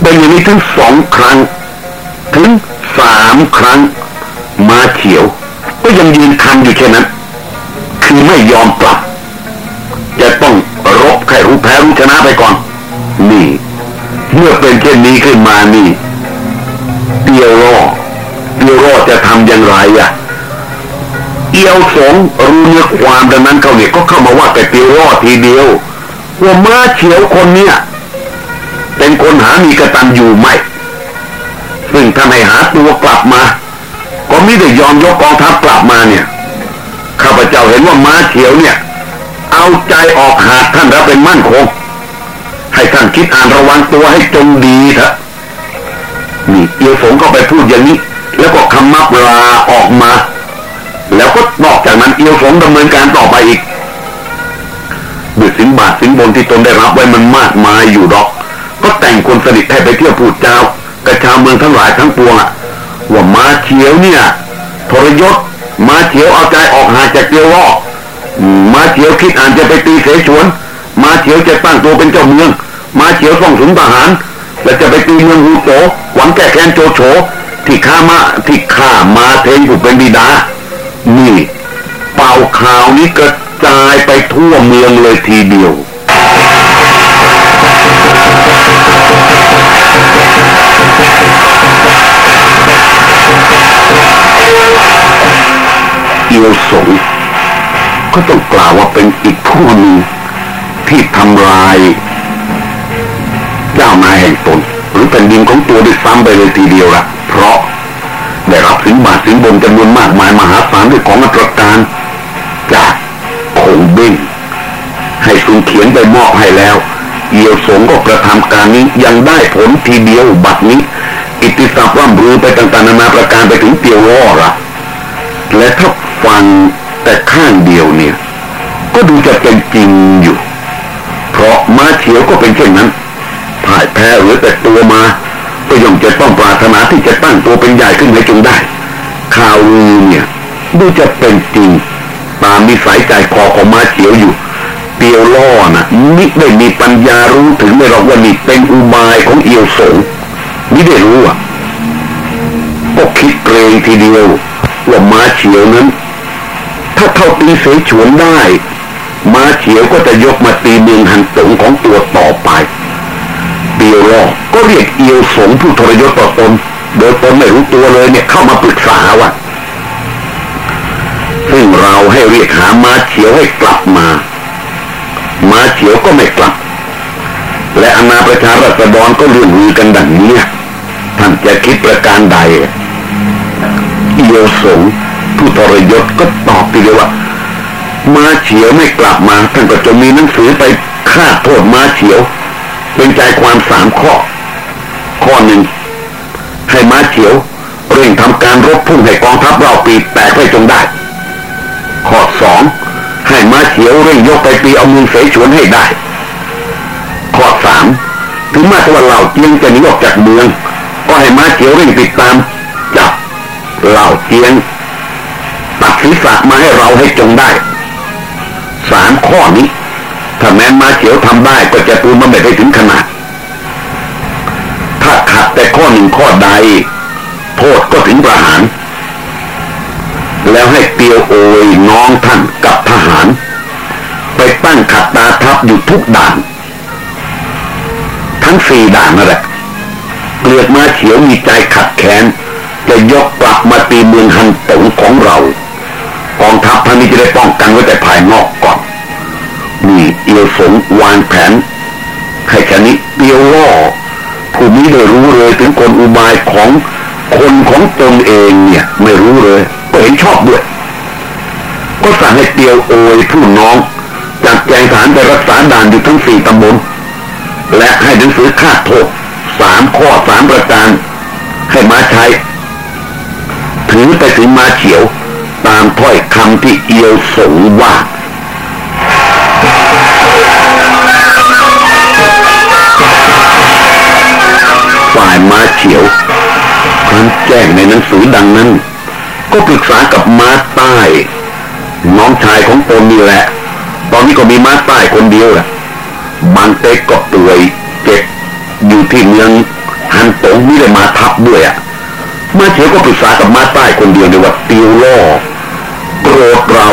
เป็นอย่างนี้ถึงสองครั้ง ถึงสามครั้ง มาเฉียว ก็ยังยืนคันอยู่เช่นั้น คือไม่ยอมกลับ จะต้องรบใครรู้แพ้รู้ชนะไปก่อน นี่ เมื่อเป็นเช่นนี้ขึ้นมานี่เตียวรอเตียวรอจะทำอย่างไรอะ เอียวสงรู้เนื้อความดังนั้นเขาเนี่ยก็เข้ามาว่าแต่เตียวรอดทีเดียวว่าเมื่อเฉียวคนเนี้ยเป็นคนหามีกระตันอยู่ไหมซึ่งถ้าไม่หาตัวกลับมา ก็ไม่ได้ยอมยกกองทัพกลับมาเนี่ยข้าพเจ้าเห็นว่าม้าเฉียวเนี่ย เอาใจออกหาท่านแล้วเป็นมั่นคงให้ท่านคิดอ่านระวังตัวให้จงดีเถอะนี่เอียวสงก็ไปพูดอย่างนี้ แล้วก็คำมับลาออกมา แล้วก็นอกจากนั้นเอียวสงดำเนินการต่อไปอีกด้วยสินบาทสินบนที่ตนได้รับไว้มันมากมายอยู่ดอก ก็แต่งคนสนิทให้ไปเที่ยวพูดเจ้ากระชาวเมืองทั้งหลายทั้งปวงอะว่ามาเฉียวเนี่ยทรยศมาเฉียวเอาใจออกหาจากเตียวล่อมาเฉียวคิดอ่านจะไปตีเสฉวน มาเฉียวจะตั้งตัวเป็นเจ้าเมือง มาเฉียวส่องสุนทหารและจะไปตีเมืองฮูโตหวังแก้แค้นโจโฉที่ข้ามาที่ข้ามาเทงผู้เป็นบิดา นี่เป่าข่าวนี้กระจายไปทั่วเมืองเลยทีเดียวเอียวสงก็ต้องกล่าวว่าเป็นอีกผู้หนึ่งที่ทำลายเจ้านายแห่งตนหรือแผ่นดินของตัวด้ซ้ำไปเลยทีเดียวละเพราะ ได้รับสินบาทสินบนจำนวนมากมายมหาศาลด้วยของอัตรการจากคงเบิ้งให้สุนเขียนไปมอบให้แล้ว เอียวสงก็กระทำการนี้ยังได้ผลทีเดียวบัดนี้ อิติศัพท์ร่ำรือไปต่างๆนานาประการไปถึงเตียววอระและถ้าฟังแต่ข้างเดียวเนี่ย ก็ดูจะเป็นจริงอยู่ เพราะมาเฉียวก็เป็นเช่นนั้นภายายแพ้หรือแต่ตัวมา ก็ย่อมจะต้องปรารถนาที่จะตั้งตัวเป็นใหญ่ขึ้นให้จงได้ ข่าวลือเนี่ยดูจะเป็นจริงตามมีสายใจคอของมาเฉียวอยู่เตียวล่อนะมิได้มีปัญญารู้ถึงไม่หรอกว่านี่เป็นอุบายของเอียวสงมิได้รู้อะก็คิดเกรงทีเดียวว่ามาเฉียวนั้น ถ้าเข้าตีเสฉวนได้ มาเฉียวก็จะยกมาตีเมืองหันตงของตัวต่อไป เตียวล่อก็เรียกเอียวสงผู้ทรยศต่อตนโดยตนไม่รู้ตัวเลยเนี่ยเข้ามาปรึกษาว่าซึ่งเราให้เรียกหามาเฉียวให้กลับมา มาเฉียวก็ไม่กลับ และอนาประชารัษฎรก็เรื่องมือกันดังนี้ท่านจะคิดประการใดเอียวสงผู้ทรยศก็ตอบไปเลยว่า มาเฉียวไม่กลับมาท่านก็จะมีหนังสือไปฆ่าโทษมาเฉียว เป็นใจความสามข้อ ข้อหนึ่งให้มาเฉียว เร่งทำการรบพุ่งให้กองทัพเราปีแตกให้จงได้ ข้อสองให้มาเฉียวเร่งยกไปปีเอามือเสฉวนให้ได้ ข้อสามถึงแม้ว่าเหล่าเจียงจะหนีออกจากเมือง ก็ให้มาเฉียวเร่งติดตามจับเหล่าเจียงตัดศีรษะมาให้เราให้จงได้ สามข้อนี้ ถ้าแม้มาเฉียวทำได้ก็จะปูนมาไม่ได้ถึงขนาด ถ้าขัดแต่ข้อหนึ่งข้อใด โทษก็ถึงประหาร แล้วให้เตียวโอยน้องท่านกับทหาร ไปตั้งขัดตาทับอยู่ทุกด่าน ทั้งสี่ด่านนั่นแหละเกลือกมาเฉียวมีใจขัดแค้นจะยกกลับมาตีเมืองฮันตงของเรากองทัพท่านนี้จะได้ป้องกันไว้แต่ภายนอกก่อนนี่ เอียวสงวางแผนให้ชนิเตียวล่อผู้นี้ได้รู้เลยถึงกลอุบายของคนของตนเองเนี่ย ไม่รู้เลยก็เห็นชอบด้วย ก็สั่งให้เตียวโอยผู้น้องจากแจงฐานไปรักษาด่านอยู่ทั้งสี่ตำบลและให้หนังสือคาดโทษสามข้อสามประการให้มาใช้ถือไปถึงมาเขียว ตามถ้อยคำที่เอียวสงว่า จ้งในหนังสือดังนั้น ก็ปรึกษากับมาใต้ น้องชายของตนนี่แหละ ตอนนี้ก็มีมาใต้คนเดียวแหละบางเต็กก็ป่วยเจ็บอยู่ที่เมืองฮันตงไม่ได้มาทับด้วยอะมาเขียวก็ปรึกษากับมาใต้คนเดียวในว่าติวล่อโกรธเรา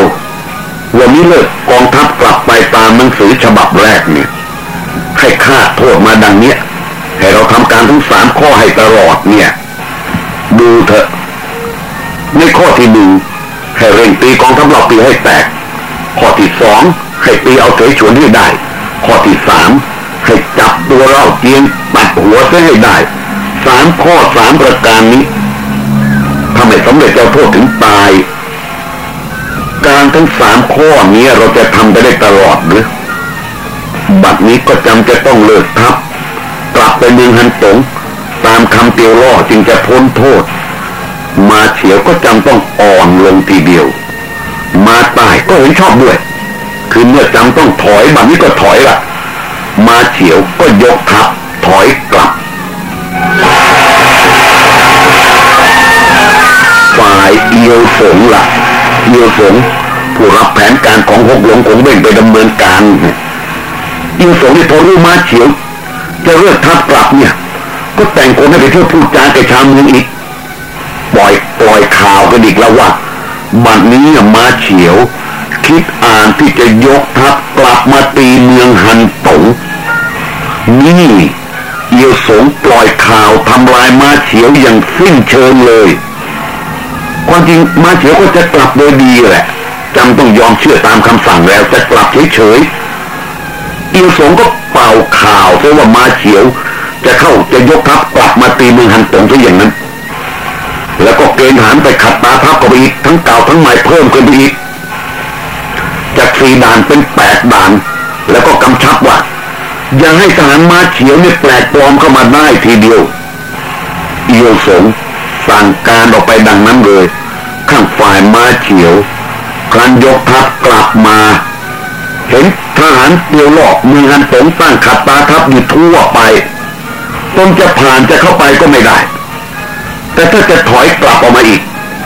วันนี้เลิกกองทัพกลับไปตามหนังสือฉบับแรกเนี่ยให้คาโทษมาดังเนี้ยให้เราทำการทั้งสามข้อให้ตลอดเนี่ย ดูเถอะ ในข้อที่หนึ่งให้เร่งตีกองทัพเราตีให้แตก ข้อที่สองให้ตีเอาเสฉวนให้ได้ ข้อที่สามให้จับตัวเราเจียงตัดหัวเสียให้ได้สามข้อสามประการนี้ถ้าไม่สำเร็จเจะโทษถึงตาย การทั้งสามข้อนี้เราจะทำไปได้ตลอดหรือบัดนี้ก็จำจะต้องเลิกทับกลับไปเมืองฮันตง ตามคำเตียวล่อจึงจะพ้นโทษ มาเฉียวก็จำต้องอ่อนลงทีเดียว มาตายก็เห็นชอบด้วย คือเมื่อจำต้องถอยบัดนี้ก็ถอยละมาเฉียวก็ยกทัพถอยกลับ ฝ่ายเอียวสงละ่ะเอียวสงผู้รับแผนการของหกหลงคงเบ่งไปดำเนินการเอียวสงที่พอรู้มาเฉียว จะเลือกทัพกลับเนี่ย ก็แต่งคนให้ไปเที่ยวพูดจาแกชาวเมืองอีกปล่อยปล่อยข่าวกันอีกแล้วว่าบัดนี้มาเฉียว คิดอ่านที่จะยกทัพกลับมาตีเมืองฮันตงนี่เอียวสงปล่อยข่าวทำลายมาเฉียวอย่างสิ้นเชิงเลยความจริงมาเฉียวก็จะกลับโดยดีแหละจำต้องยอมเชื่อตามคำสั่งแล้วจะกลับเฉยๆเอียวสงก็เป่าข่าวเพราะว่ามาเฉียว จะเข้าจะยกทัพกลับมาตีเมืองฮันตงซะอย่างนั้น แล้วก็เกณฑ์ทหารไปขัดตาทัพก็ไปอีกทั้งเก่าทั้งใหม่เพิ่มขึ้นไปอีกจากสี่ด่านเป็นแปดด่าน แล้วก็กำชับว่าอย่าให้ทหารมาเฉียวเนี่ยแปลกปลอมเข้ามาได้ทีเดียวเอียวสงสั่งการออกไปดังนั้นเลย ข้างฝ่ายมาเฉียวครั้นยกทัพกลับมา เห็นทหารเตียวหลอกมีฮันตงตั้งขัดตาทัพอยู่ทั่วไป ตนจะผ่านจะเข้าไปก็ไม่ได้ แต่ถ้าจะถอยกลับออกมาอีก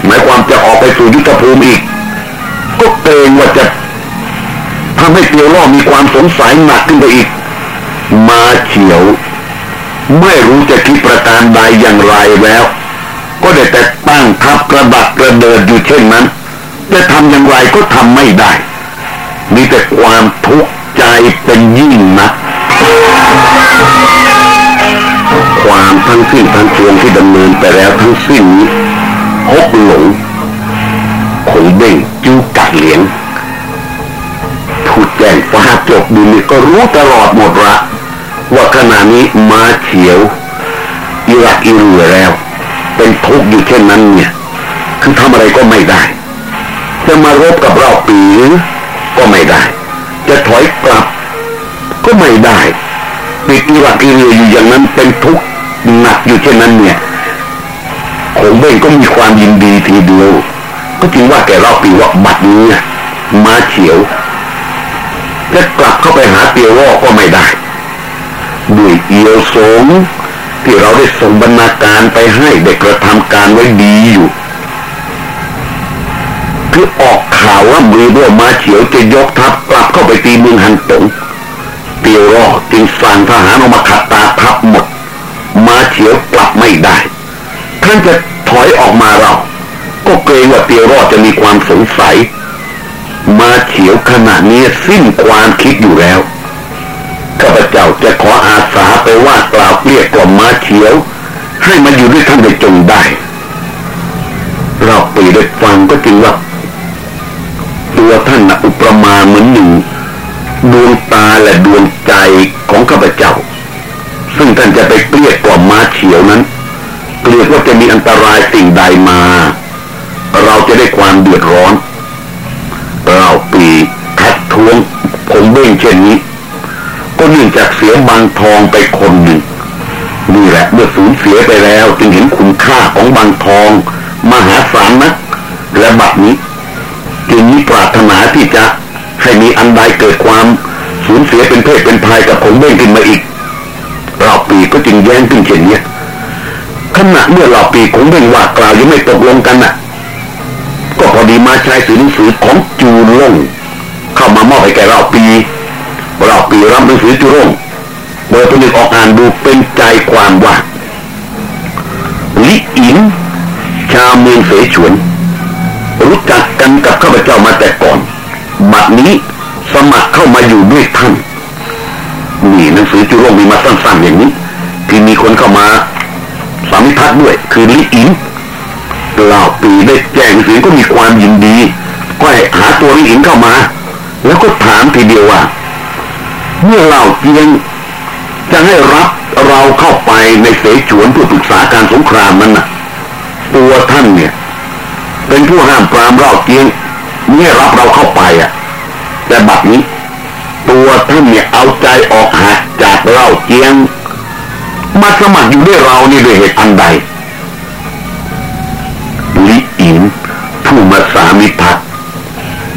หมายความจะออกไปสู่ยุทธภูมิอีก ก็เกรงว่าจะทำให้เตียวล่อมีความสงสัยหนักขึ้นไปอีก มาเฉียว ไม่รู้จะคิดประการใดอย่างไรแล้ว ก็ได้แต่ตั้งทับกระบักกระเดิดอยู่เช่นนั้นจะทำอย่างไรก็ทำไม่ได้ มีแต่ความทุกข์ใจเป็นยิ่งนัก ความทั้งสิ้นทั้งปวงที่ดำเนินไปแล้วทั้งสิ้นนี้ฮกหลงคงเบ่งจูกัดเหลียงผู้แจ้งฟ้าจบดินนี่ก็รู้ตลอดหมดละว่าขณะนี้มาเฉียวอิรักอิรือแล้ว เป็นทุกข์อยู่เช่นนั้นเนี่ย คือทำอะไรก็ไม่ได้ จะมารบกับเราปีก็ไม่ได้ จะถอยกลับ ก็ไม่ได้ปิดอิรักอิรืออยู่อย่างนั้นเป็นทุกข์ หนักอยู่เช่นนั้นเนี่ยคงเบ่งก็มีความยินดีทีเดียว ก็จึงว่าแกเราปีว่าบัดนี้มาเฉียวจะกลับเข้าไปหาเตียวว่าก็ไม่ได้ด้วยเอียวสงที่เราได้ส่งบรรณาการไปให้เด็กกระทำการไว้ดีอยู่คือออกข่าวว่ามือด้วยมาเฉียวจะยกทัพกลับเข้าไปตีเมืองฮันตงเตียวรอจึงสั่งทหารออกมาขัดตาทัพหมด เฉียวกลับไม่ได้ท่านจะถอยออกมาเรา ก็เกรงว่าเตียวรอดจะมีความสงสัย มาเฉียวขณะนี้สิ้นความคิดอยู่แล้วข้าพเจ้าจะขออาสาไปว่ากล่าวเรียกกล่อมมาเฉียว ให้มาอยู่ด้วยท่านได้จงได้ เราปีได้ฟังก็จริงว่าตัวท่านนะอุปมาเหมือนหนึ่งดวงตาและดวงใจของข้าพเจ้า ซึ่งท่านจะไปเกลี้ยกล่อมมาเฉียวนั้นเกลียดว่าจะมีอันตรายสิ่งใดมา เราจะได้ความเดือดร้อน เราปีทัดทวงผมเบ้งเช่นนี้ ก็เนื่องจากเสียบางทองไปคนหนึ่งนี่แหละเมื่อสูญเสียไปแล้วจึงเห็นคุณค่าของบางทอง มหาศาลนะและบัดนี้จึงมีปรารถนาที่จะให้มีอันใดเกิดความสูญเสียเป็นเพศเป็นภัยกับผมเบ้งขึ้นมาอีก เราปีก็จึงแย้งขึ้นเช่นนี้ขณะเมื่อเราปีคงเบ่งว่ากล่าวยังไม่ตกลงกันน่ะ ก็พอดีมาใช้สื่อหนังสือของจูล่งเข้ามามอบให้แก่เราปีเราปีรับหนังสือจูล่งเปิดผนึกออกอ่านดูเป็นใจความว่าลิอินชาวเมืองเสฉวน รู้จักกันกับข้าพเจ้ามาแต่ก่อนบัดนี้สมัครเข้ามาอยู่ด้วยท่าน นี่หนังสือจูล่งมีมาสั้นๆอย่างนี้ที่มีคนเข้ามาสามิพัฒน์ด้วยคือลิอินเหล่าปีได้แจ้งเสียงก็มีความยินดี ก็ให้หาตัวลิอินเข้ามา แล้วก็ถามทีเดียวว่าเมื่อเหล่าเจียงจะให้รับเราเข้าไปในเสฉวนเพื่อปรึกษาการสงครามนั้นนะตัวท่านเนี่ย เป็นผู้ห้ามปรามเราเจียงเนี่ยรับเราเข้าไปอะ แต่บัดนี้ ตัวท่านเนี่ยเอาใจออกหักจากเราเจียง มาสมัครอยู่ด้วยเรานี่ด้วยเหตุอันใดลิอินผู้มาสามิพัก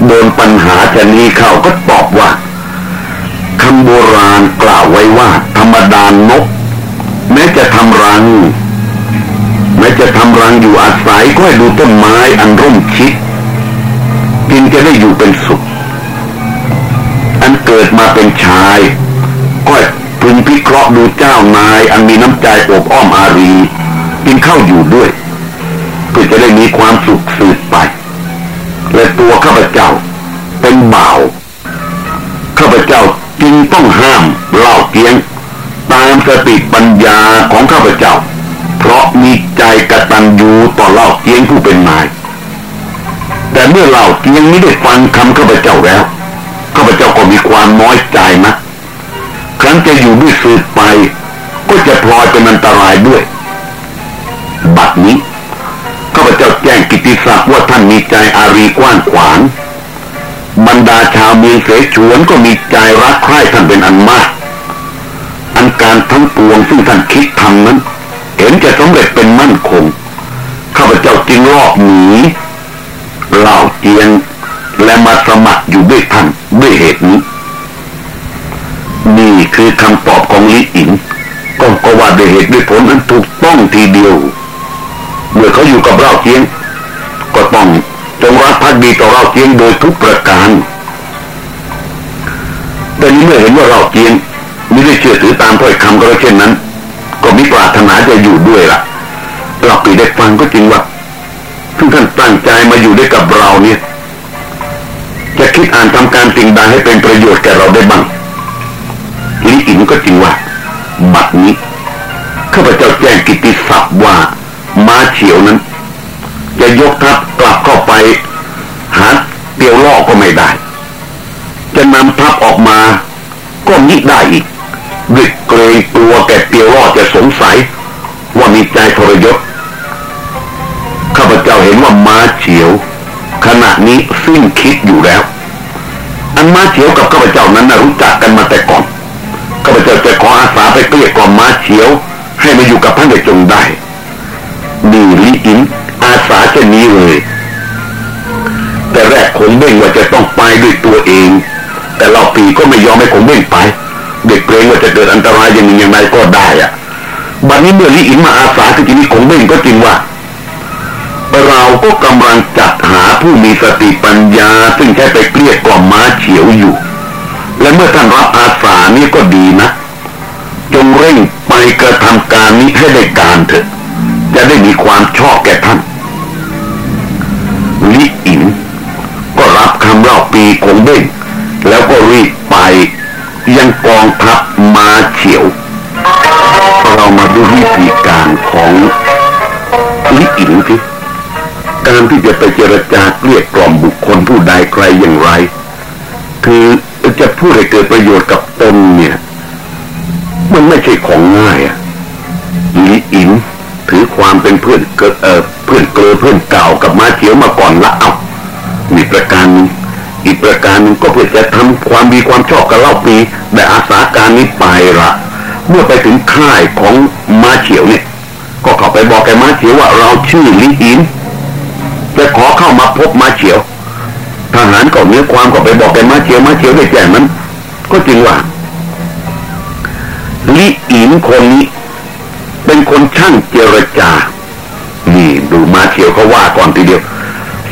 โดนปัญหาจะนี้เข้าก็ตอบว่าคำโบราณกล่าวไว้ว่า ธรรมดานนก แม้จะทำรัง แม้จะทำรังอยู่อาศัยก็ให้ดูต้นไม้อันร่มชิดจึงจะได้อยู่เป็นสุข เกิดมาเป็นชาย ก็พึงพิเคราะห์ดูเจ้านาย อันมีน้ำใจอบอ้อมอารีจึงเข้าอยู่ด้วยเพื่อจะได้มีความสุขสืบไป และตัวข้าพเจ้าเป็นบ่าวข้าพเจ้าจึงต้องห้ามเล่าเกียง ตามสติปัญญาของข้าพเจ้า เพราะมีใจกระตัญญูต่อเล่าเกียงผู้เป็นนาย แต่เมื่อเล่าเกียงไม่ได้ฟังคำข้าพเจ้าแล้ว ข้าพเจ้าก็มีความน้อยใจนะครั้นจะอยู่ด้วยสืบไป ก็จะพลอยเป็นอันตรายด้วย บัดนี้ข้าพเจ้าแจ้งกิติศักดิ์ว่าท่านมีใจอารีกว้างขวาง บรรดาชาวเมืองเสฉวนก็มีใจรักใคร่ท่านเป็นอันมาก อันการทั้งปวงซึ่งท่านคิดทำนั้น เห็นจะสำเร็จเป็นมั่นคง ข้าพเจ้าจึงรอบหนีเหล่าเจียน และมาสมัครอยู่ด้วยท่านด้วยเหตุนี้ นี่คือคำตอบของลิอินก็ก็ว่าด้วยเหตุด้วยผลนั้นถูกต้องทีเดียว เมื่อเขาอยู่กับเราเคียง ก็ต้องจงรักภักดีต่อเราเคียงโดยทุกประการแต่นี้เมื่อเห็นว่าเราเคียงไม่ได้เชื่อถือตามถ้อยคำก็เช่นนั้น ก็มิปรารถนาจะอยู่ด้วยละ่ะเราปีได้ฟังก็จริงว่าซึ่งท่านตั้งใจมาอยู่ด้วยกับเราเนี่ย จะคิดอ่านทำการสิ่งใดให้เป็นประโยชน์แก่เราได้บ้างลิอินก็จริงว่า บัดนี้ข้าพเจ้าแจ้งกิติศัพท์ว่ามาเฉียวนั้น จะยกทัพกลับเข้าไป หาเตียวล่อก็ไม่ได้ จะนำทัพออกมา ก็มิได้อีกด้วยเกรงกลัวแก่เตียวล่อจะสงสัย ว่ามีใจทรยศข้าพเจ้าเห็นว่าม้าเฉียว ขณะนี้สิ้นคิดอยู่แล้ว อันมาเฉียวกับข้าพเจ้านั้นนะรู้จักกันมาแต่ก่อนข้าพเจ้าจะขออาสาไปเกลี้ยกล่อมมาเฉียว ให้มาอยู่กับท่านได้จงได้ดีลิอินอาสาเช่นนี้เลย แต่แรกคงเบ่งว่าจะต้องไปด้วยตัวเอง แต่เราปีก็ไม่ยอมให้คงเบ่งไปเด็กเกรงว่าจะเกิดอันตรายอย่างนี้อย่างไรก็ได้อะบัดนี้เมื่อลิอินมาอาสาที่ทีนี้คงเบ่งก็จริงว่าเราก็กำลังจัด ผู้มีสติปัญญา ซึ่งใช้ไปเกลี้ยกล่อมม้าเฉียวอยู่ และเมื่อท่านรับอาสานี่ก็ดีนะ จงเร่งไปกระทำการนี้ให้ได้การเถอะ จะได้มีความชอบแก่ท่านลิอินก็รับคำเล่าปีคงเบ้งแล้วก็รีบไปยังกองทัพมาเฉียว เรามาดูวิธีการของลิอินสิ การที่จะไปเจรจาเกลี้ยกล่อมบุคคลผู้ใดใครอย่างไร คือจะพูดให้เกิดประโยชน์กับตนเนี่ย มันไม่ใช่ของง่ายอะลีอินถือความเป็นเพื่อนเกิดเออเพื่อนเกลอเพื่อนเก่ากับมาเฉียวมาก่อนละเอามีประการนึงอีกประการนึงก็เพื่อจะทำความดีความชอบกับเล่าปีแต่อาสาการนี้ไปละเมื่อไปถึงค่ายของมาเฉียวเนี่ย ก็เข้าไปบอกแกมาเฉียวว่าเราชื่อลีอิน จะขอเข้ามาพบมาเฉียวทหารก็เนื้อความก็ไปบอกแกมาเฉียวมาเฉียวได้แจ้งมัน ก็จริงว่าลิอินคนนี้ เป็นคนช่างเจรจา นี่ดูมาเฉียวเขาว่าก่อนทีเดียว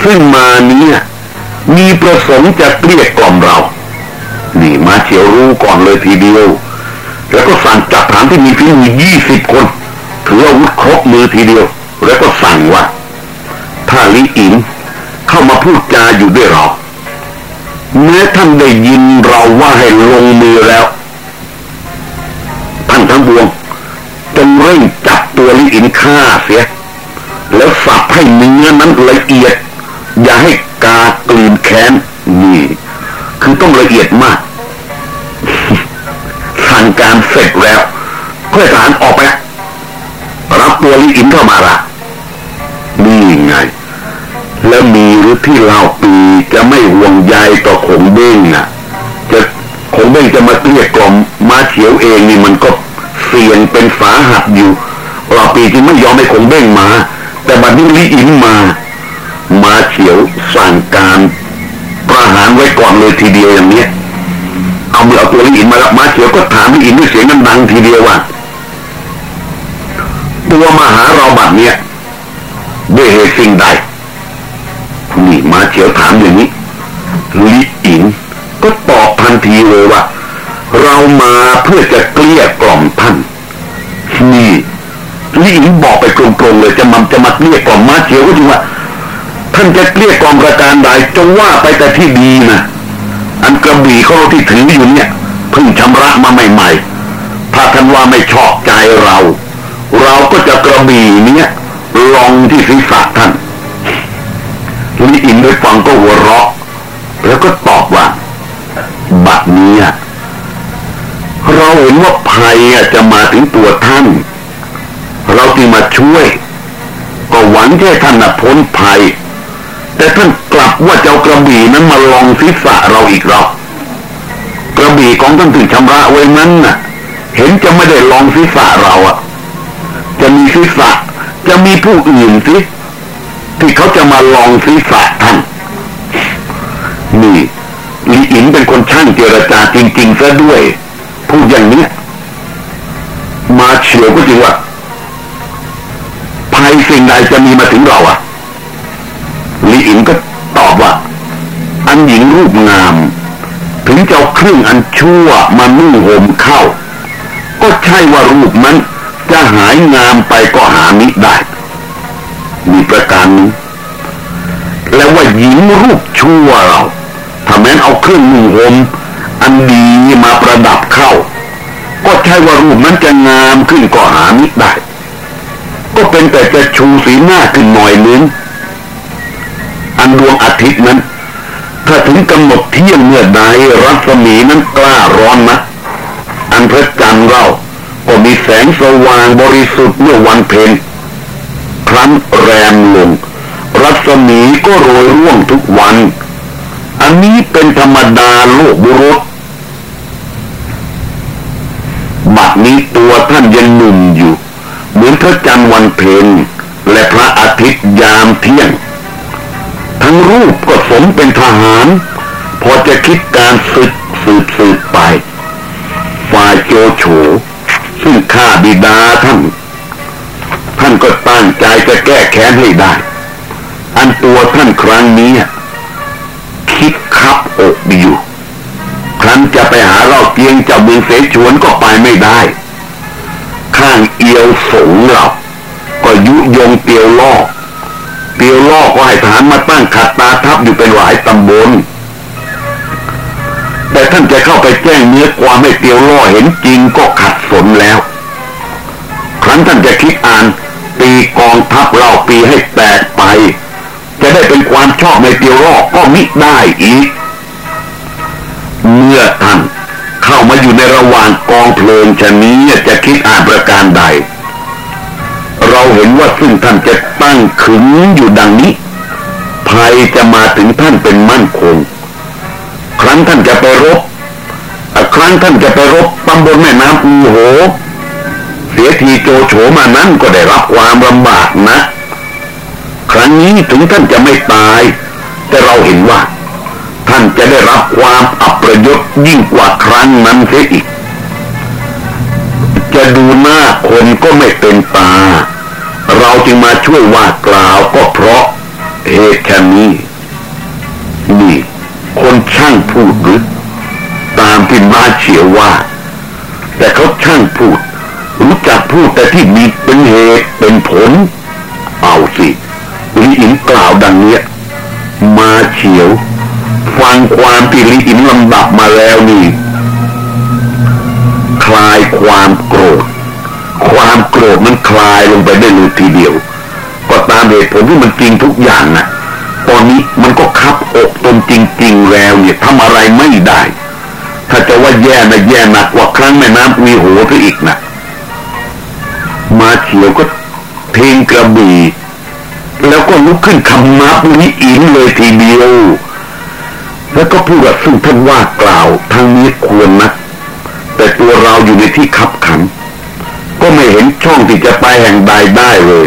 ซึ่งมานี้มีประสงค์จะเกลี้ยกล่อมเรา นี่มาเฉียวรู้ก่อนเลยทีเดียว แล้วก็สั่งจับฐานที่มีฝีมือยี่สิบคน ถืออาวุธครบมือทีเดียว แล้วก็สั่งว่า ลิอินเข้ามาพูดจาอยู่ด้วยเราเมื่อท่านได้ยินเราว่าให้ลงมือแล้วท่านทั้งบวงจงเร่งจับตัวลิอินฆ่าเสีย แล้วสับให้เนื้อนั้นละเอียด อย่าให้กากลืนแค้นนี่ คือต้องละเอียดมากสั่งการเสร็จแล้วเพื่อทหารออกไปรับตัวลิอินเข้ามาละ รือที่เราปีจะไม่ห่วงใยต่อขงเบ้งอะ จะขงเบ้งจะมาเกลี้ยกล่อมมาเฉียวเองนี่มันก็เสี่ยงเป็นสาหัสอยู่เราปีที่ไม่ยอมให้ขงเบ้งมา แต่บัดนี้ลิอินมา มาเฉียวสั่งการประหารไว้ก่อนเลยทีเดียวอย่างเนี้ยเอาเมื่อเอาตัวลิอินมาแล้วมาเฉียวก็ถามลิอินด้วยเสียงดังทีเดียวว่าตัวมาหาเราบัดเนี้ยด้วยเหตุสิ่งใด มาเฉียวถามอย่างนี้ลิอินก็ตอบทันทีเลยว่า เรามาเพื่อจะเกลี้ยกล่อมท่านนี่ลิอินบอกไปตรงๆเลยจะมาจะมาเกลี้ยกล่อมมาเฉียวก็จริงว่า ท่านจะเกลี้ยกล่อมประการใดจงว่าไปแต่ที่ดีนะอันกระบี่เขาที่ถืออยู่เนี่ยเพิ่งชำระมาใหม่ๆถ้าท่านว่าไม่ชอบใจเรา เราก็จะกระบี่เนี้ยลองที่ศีรษะท่าน ลิอินได้ฟังก็หัวเราะ แล้วก็ตอบว่า บัดนี้เราเห็นว่าภัยจะมาถึงตัวท่าน เราจึงมาช่วย ก็หวังแค่ท่านพ้นภัย แต่ท่านกลับว่าเจ้ากระบี่นั้นมาลองศีรษะเราอีกรอบกระบี่ของท่านถึงชำระไว้นั้นน่ะ เห็นจะไม่ได้ลองศีรษะเราอะจะมีศีรษะจะมีผู้อื่นสิ ที่เขาจะมาลองศีรษะท่านนี่ลีอินเป็นคนช่างเจรจาจริงๆซะด้วยพูดอย่างนี้มาเฉียวก็จริงว่าภัยสิ่งใดจะมีมาถึงเราอะลีอินก็ตอบว่า อันหญิงรูปงาม ถึงจะเอาครื่องอันชั่วมานุ่งห่มเข้า ก็ใช่ว่ารูปนั้นจะหายงามไปก็หามิได้ มีประการนี้แล้วว่าหญิงรูปชั่วเราถ้าแม้นเอาเครื่องนุ่งห่มอันดีมาประดับเข้า ก็ใช่ว่ารูปนั้นจะงามขึ้นก็หามิได้ ก็เป็นแต่จะชูสีหน้าขึ้นหน่อยนึงอันดวงอาทิตย์นั้น ถ้าถึงกำหนดเที่ยงเมื่อใดรัศมีนั้นกล้าร้อนนะอันพระจันทร์เราก็มีแสงสว่างบริสุทธิ์เมื่อวันเพ็ญ ครั้นแรมลง รัศมีก็โรยร่วงทุกวัน อันนี้เป็นธรรมดาโลกบุรุษบัดนี้ตัวท่านยังหนุ่มอยู่ เหมือนพระจันทร์วันเพ็ญและพระอาทิตย์ยามเที่ยง ทั้งรูปก็สมเป็นทหาร พอจะคิดการศึกสืบสืบไปฝ่ายโจโฉซึ่งฆ่าบิดาท่าน ท่านก็ตั้งใจจะแก้แค้นให้ได้ อันตัวท่านครั้งนี้ คิดคับอกอยู่ ครั้นจะไปหาเราเกียงจาเมืองเสฉวนก็ไปไม่ได้ ข้างเอียวสงเราก็ยุยงเตียวล่อเตียวล่อก็ให้ทหารมาตั้งขัดตาทับอยู่เป็นหลายตำบลแต่ท่านจะเข้าไปแจ้งเนื้อความให้เตียวล่อเห็นจริงก็ขัดสนแล้ว ครั้นท่านจะคิดอ่าน ตีกองทัพเราปีให้แตกไป จะได้เป็นความชอบในเตียวล่อก็มิได้อีก เมื่อท่านเข้ามาอยู่ในระหว่างกองเพลิงชนี้จะคิดอ่านประการใด เราเห็นว่าซึ่งท่านจะตั้งขึงอยู่ดังนี้ภัยจะมาถึงท่านเป็นมั่นคง ครั้นท่านจะไปรบ ครั้นท่านจะไปรบตำบลแม่น้ำอูโห เสียทีโจโฉมานั้นก็ได้รับความลำบากนะ ครั้งนี้ถึงท่านจะไม่ตาย แต่เราเห็นว่า ท่านจะได้รับความอับประยศยิ่งกว่าครั้งนั้นเสียอีก จะดูหน้าคนก็ไม่เป็นตา เราจึงมาช่วยว่ากล่าวก็เพราะเหตุแค่นี้ นี่ คนช่างพูดหรือตามที่มาเฉียวว่า แต่เขาช่างพูด จักพูดแต่ที่มีเป็นเหตุเป็นผล เอาสิลีอินกล่าวดังเนี้ย มาเฉียว ฟังความที่ลีอินลำดับมาแล้วนี่ คลายความโกรธ ความโกรธมันคลายลงไปได้เลยทีเดียว ก็ตามเหตุผลที่มันจริงทุกอย่างนะตอนนี้มันก็คับอกตนจริง ๆ แล้วเนี่ยทำอะไรไม่ได้ ถ้าจะว่าแย่นะแย่หนักกว่าครั้งแม่น้ำมีหัวซะอีกนะ มาเฉียวก็เพลงกระบี่ แล้วก็ลุกขึ้นคำนับนี้อินเลยทีเดียว แล้วก็พูดว่าซึ่งท่านว่ากล่าวทางนี้ควรนะแต่ตัวเราอยู่ในที่คับขัน ก็ไม่เห็นช่องที่จะไปแห่งใดได้เลย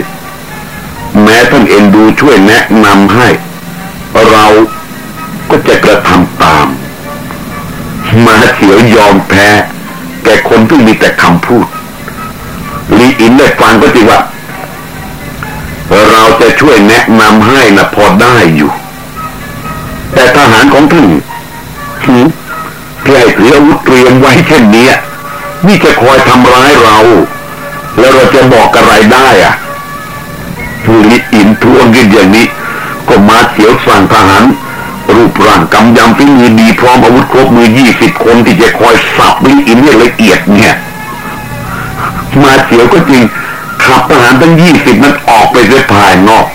แม้ท่านเอ็นดูช่วยแนะนำให้ เราก็จะกระทำตาม มาเสียวยอมแพ้แก่คนที่มีแต่คำพูด ลีอินได้ฟังก็จริงว่า เราจะช่วยแนะนำให้นะพอได้อยู่ แต่ทหารของท่านหืที่ให้ถืออาวุธเตรียมไว้เช่นนี้นี่จะคอยทำร้ายเรา แล้วเราจะบอกอะไรได้อะผู้ลิอินทวงกินอย่างนี้ ก็มาเสียวสั่งทหาร รูปร่างกำยำฝีมือดีพร้อมอาวุธครบมือยี่สิบคนที่จะคอยสับลิอินให้ละเอียดเนี่ย มาเสียวก็จริง ขับทหารทั้งยี่สิบนั้นออกไปด้วยภายนอก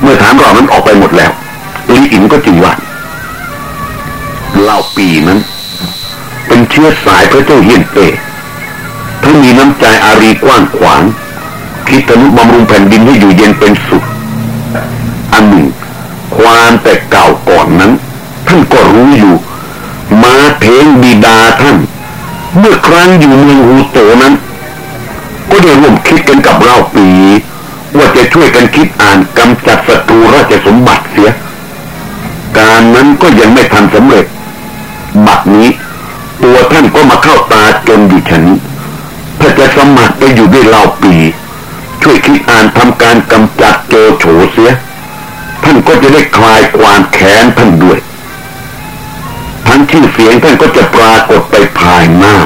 เมื่อฐานเรานั้นออกไปหมดแล้วลิอินก็จริงว่าเล่าปีนั้น เป็นเชื้อสายพระเจ้าเฮียนเตทั้งมีน้ำใจอารีกว้างขวางคิดทนุบำรุงแผ่นดินให้อยู่เย็นเป็นสุข อันหนึ่ง ความแต่เก่าก่อนนั้น ท่านก็รู้อยู่ มาเพลงบิดาท่าน เมื่อครั้งอยู่เมืองฮูโตนั้น ก็ได้ร่วมคิดกันกับเราปี ว่าจะช่วยกันคิดอ่านกำจัดศัตรูราชสมบัติเสีย การนั้นก็ยังไม่ทันสำเร็จ บัดนี้ ตัวท่านก็มาเข้าตาจนดิฉันถ้าจะสมัครไปอยู่ด้วยเล่าปี ช่วยคิดอ่านทำการกำจัดโจโฉเสีย ท่านก็จะได้คลายความแค้นท่านด้วย ทั้งชื่เสียงท่านก็จะปรากฏไปภายหน้า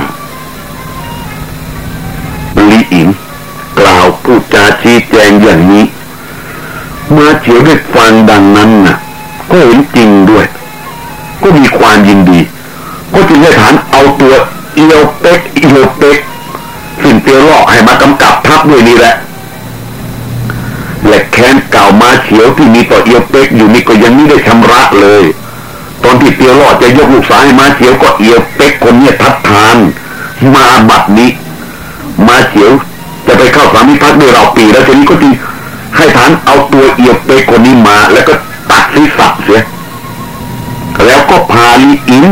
อิง กล่าวพูดจาชี้แจงอย่างนี้มาเฉียวได้ฟังดังนั้นน่ะ ก็เห็นจริงด้วย ก็มีความยินดี ก็จึงได้ฐานเอาตัวเอียวเป็กเอียวเป็กสิ่งเตียวลอกให้มากำกับทัพด้วยนี่แหละและแค้นเก่ามาเฉียวที่มีต่อเอียวเป็กอยู่นี่ก็ยังไม่ได้ชำระเลย ตอนที่เตียวลอดจะยกลูกสาวให้มาเฉียวก็เอียวเป็กคนเนี้ยทัดทาน มาบัดนี้ มาเฉียวจะไปเข้าสามิพักด้วยเราปีแล้วทีนี้ก็จึงให้ฐานเอาตัวเอียวเป็กคนนี้มา แล้วก็ตัดศีรษะเสีย แล้วก็พาลีอิง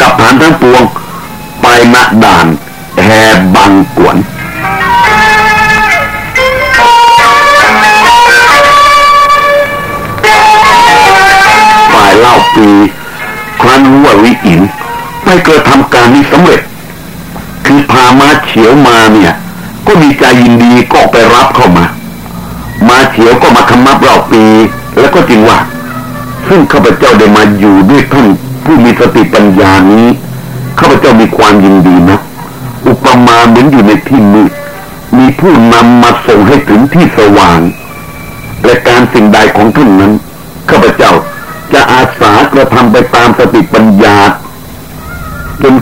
กับฐานทั้งปวง ไปณด่านแฮบังกวนฝ่ายเล่าปีครั้นรู้ว่าวิอินไปกระทำการนี้สำเร็จ คือพามาเฉียวมาเนี่ย ก็มีใจยินดีก็ไปรับเข้ามา มาเฉียวก็มาคำนับเล่าปี แล้วก็จริงว่า ซึ่งข้าพเจ้าได้มาอยู่ด้วยท่านผู้มีสติปัญญานี้ข้าพเจ้ามีความยินดีนะ อุปมาเหมือนอยู่ในที่มืดมีผู้นำมาส่งให้ถึงที่สว่างและการสิ่งใดของท่านนั้นข้าพเจ้าจะอาสากระทำไปตามสติปัญญาจน